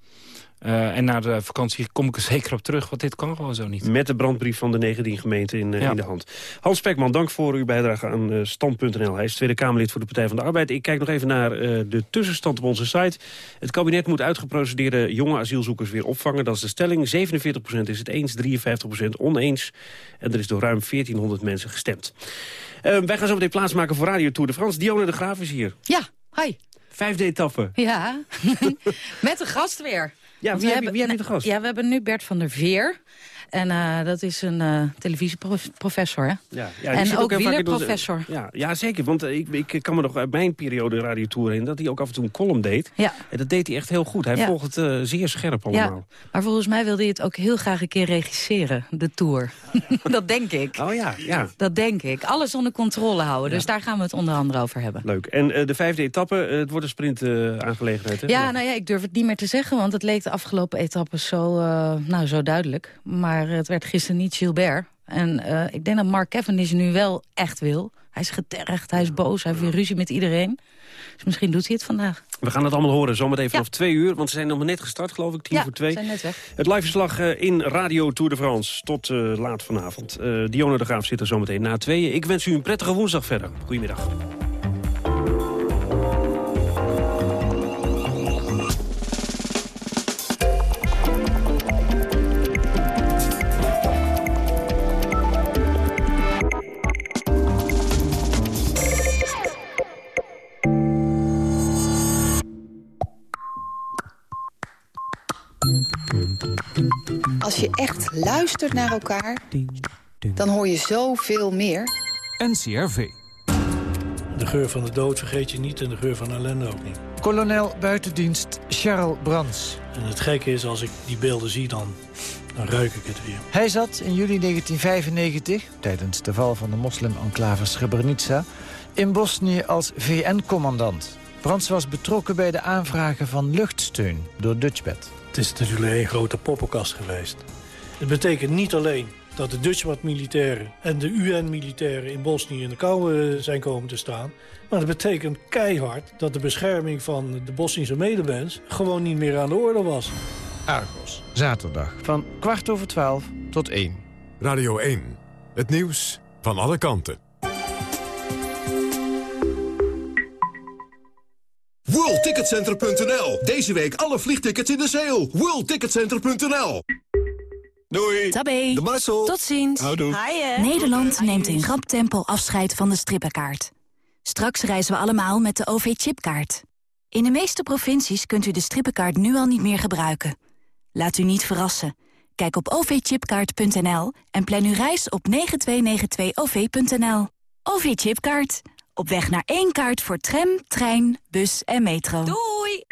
Uh, en na de vakantie kom ik er zeker op terug, want dit kan gewoon zo niet. Met de brandbrief van de 19 gemeenten in, uh, in de hand. Hans Spekman, dank voor uw bijdrage aan uh, Stand.nl. Hij is Tweede Kamerlid voor de Partij van de Arbeid. Ik kijk nog even naar de tussenstand op onze site. Het kabinet moet uitgeprocedeerde jonge asielzoekers weer opvangen. Dat is de stelling. 47% is het eens, 53% oneens. En er is door ruim 1400 mensen gestemd. wij gaan zo meteen plaatsmaken voor Radio Tour de France. Dionne de Graaf is hier. Ja, hi. Vijfde etappe. Ja, met een gast weer. Ja, wie, hebben, wie, de gast? Ja, we hebben nu Bert van der Veer. En uh, dat is een uh, televisieprofessor, hè? Ja, ja, en ook, ook wielerprofessor. Ja, ja, zeker. Want uh, ik, ik kan me nog uit mijn periode Radio Tour in... dat hij ook af en toe een column deed. Ja. En dat deed hij echt heel goed. Hij ja. volgt het zeer scherp allemaal. Ja, maar volgens mij wilde hij het ook heel graag een keer regisseren, de Tour. dat denk ik. Oh ja, ja. Dat denk ik. Alles onder controle houden. Dus daar gaan we het onder andere over hebben. Leuk. En de vijfde etappe, het wordt een sprint-aangelegenheid, hè? Ja, nou ja, ik durf het niet meer te zeggen... want het leek de afgelopen etappes zo, nou, zo duidelijk. Maar maar het werd gisteren niet Gilbert. En uh, ik denk dat Mark Cavendish nu wel echt wil. Hij is getergd, hij is boos, hij heeft weer ruzie met iedereen. Dus misschien doet hij het vandaag. We gaan het allemaal horen, zometeen vanaf ja. twee uur. Want ze zijn nog maar net gestart, geloof ik, tien ja, voor twee. zijn net weg. Het live verslag uh, in Radio Tour de France tot uh, laat vanavond. Uh, Dionne de Graaf zit er zometeen na tweeën. Ik wens u een prettige woensdag verder. Goedemiddag. Als je echt luistert naar elkaar, dan hoor je zoveel meer. NCRV. De geur van de dood vergeet je niet en de geur van ellende ook niet. Kolonel buitendienst Charles Brands. En het gekke is, als ik die beelden zie, dan, dan ruik ik het weer. Hij zat in juli 1995, tijdens de val van de moslim-enclave Srebrenica... in Bosnië als VN-commandant. Brands was betrokken bij de aanvragen van luchtsteun door Dutchbed. Het is natuurlijk een grote poppenkast geweest. Het betekent niet alleen dat de Dutchbat-militairen en de UN-militairen in Bosnië in de kou eh, zijn komen te staan. Maar het betekent keihard dat de bescherming van de Bosnische medemens gewoon niet meer aan de orde was. Argos, zaterdag van kwart over twaalf tot één. Radio 1, het nieuws van alle kanten. WorldTicketCenter.nl. Deze week alle vliegtickets in de sale. WorldTicketCenter.nl. Doei. Tabé. De Marcel. Tot ziens. Houdoe. Nederland neemt in rap tempo afscheid van de strippenkaart. Straks reizen we allemaal met de OV-chipkaart. In de meeste provincies kunt u de strippenkaart nu al niet meer gebruiken. Laat u niet verrassen. Kijk op ovchipkaart.nl en plan uw reis op 9292-OV.nL. OV-chipkaart. Op weg naar één kaart voor tram, trein, bus en metro. Doei!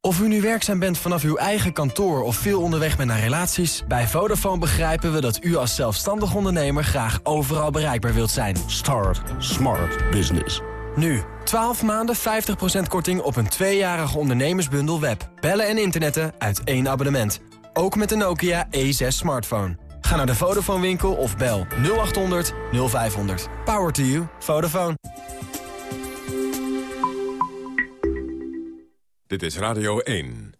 Of u nu werkzaam bent vanaf uw eigen kantoor of veel onderweg bent naar relaties... bij Vodafone begrijpen we dat u als zelfstandig ondernemer graag overal bereikbaar wilt zijn. Start Smart Business. Nu, 12 maanden 50% korting op een tweejarige ondernemersbundel web. Bellen en internetten uit één abonnement. Ook met de Nokia E6 smartphone. Ga naar de Vodafone winkel of bel 0800 0500. Power to you. Vodafone. Dit is Radio 1.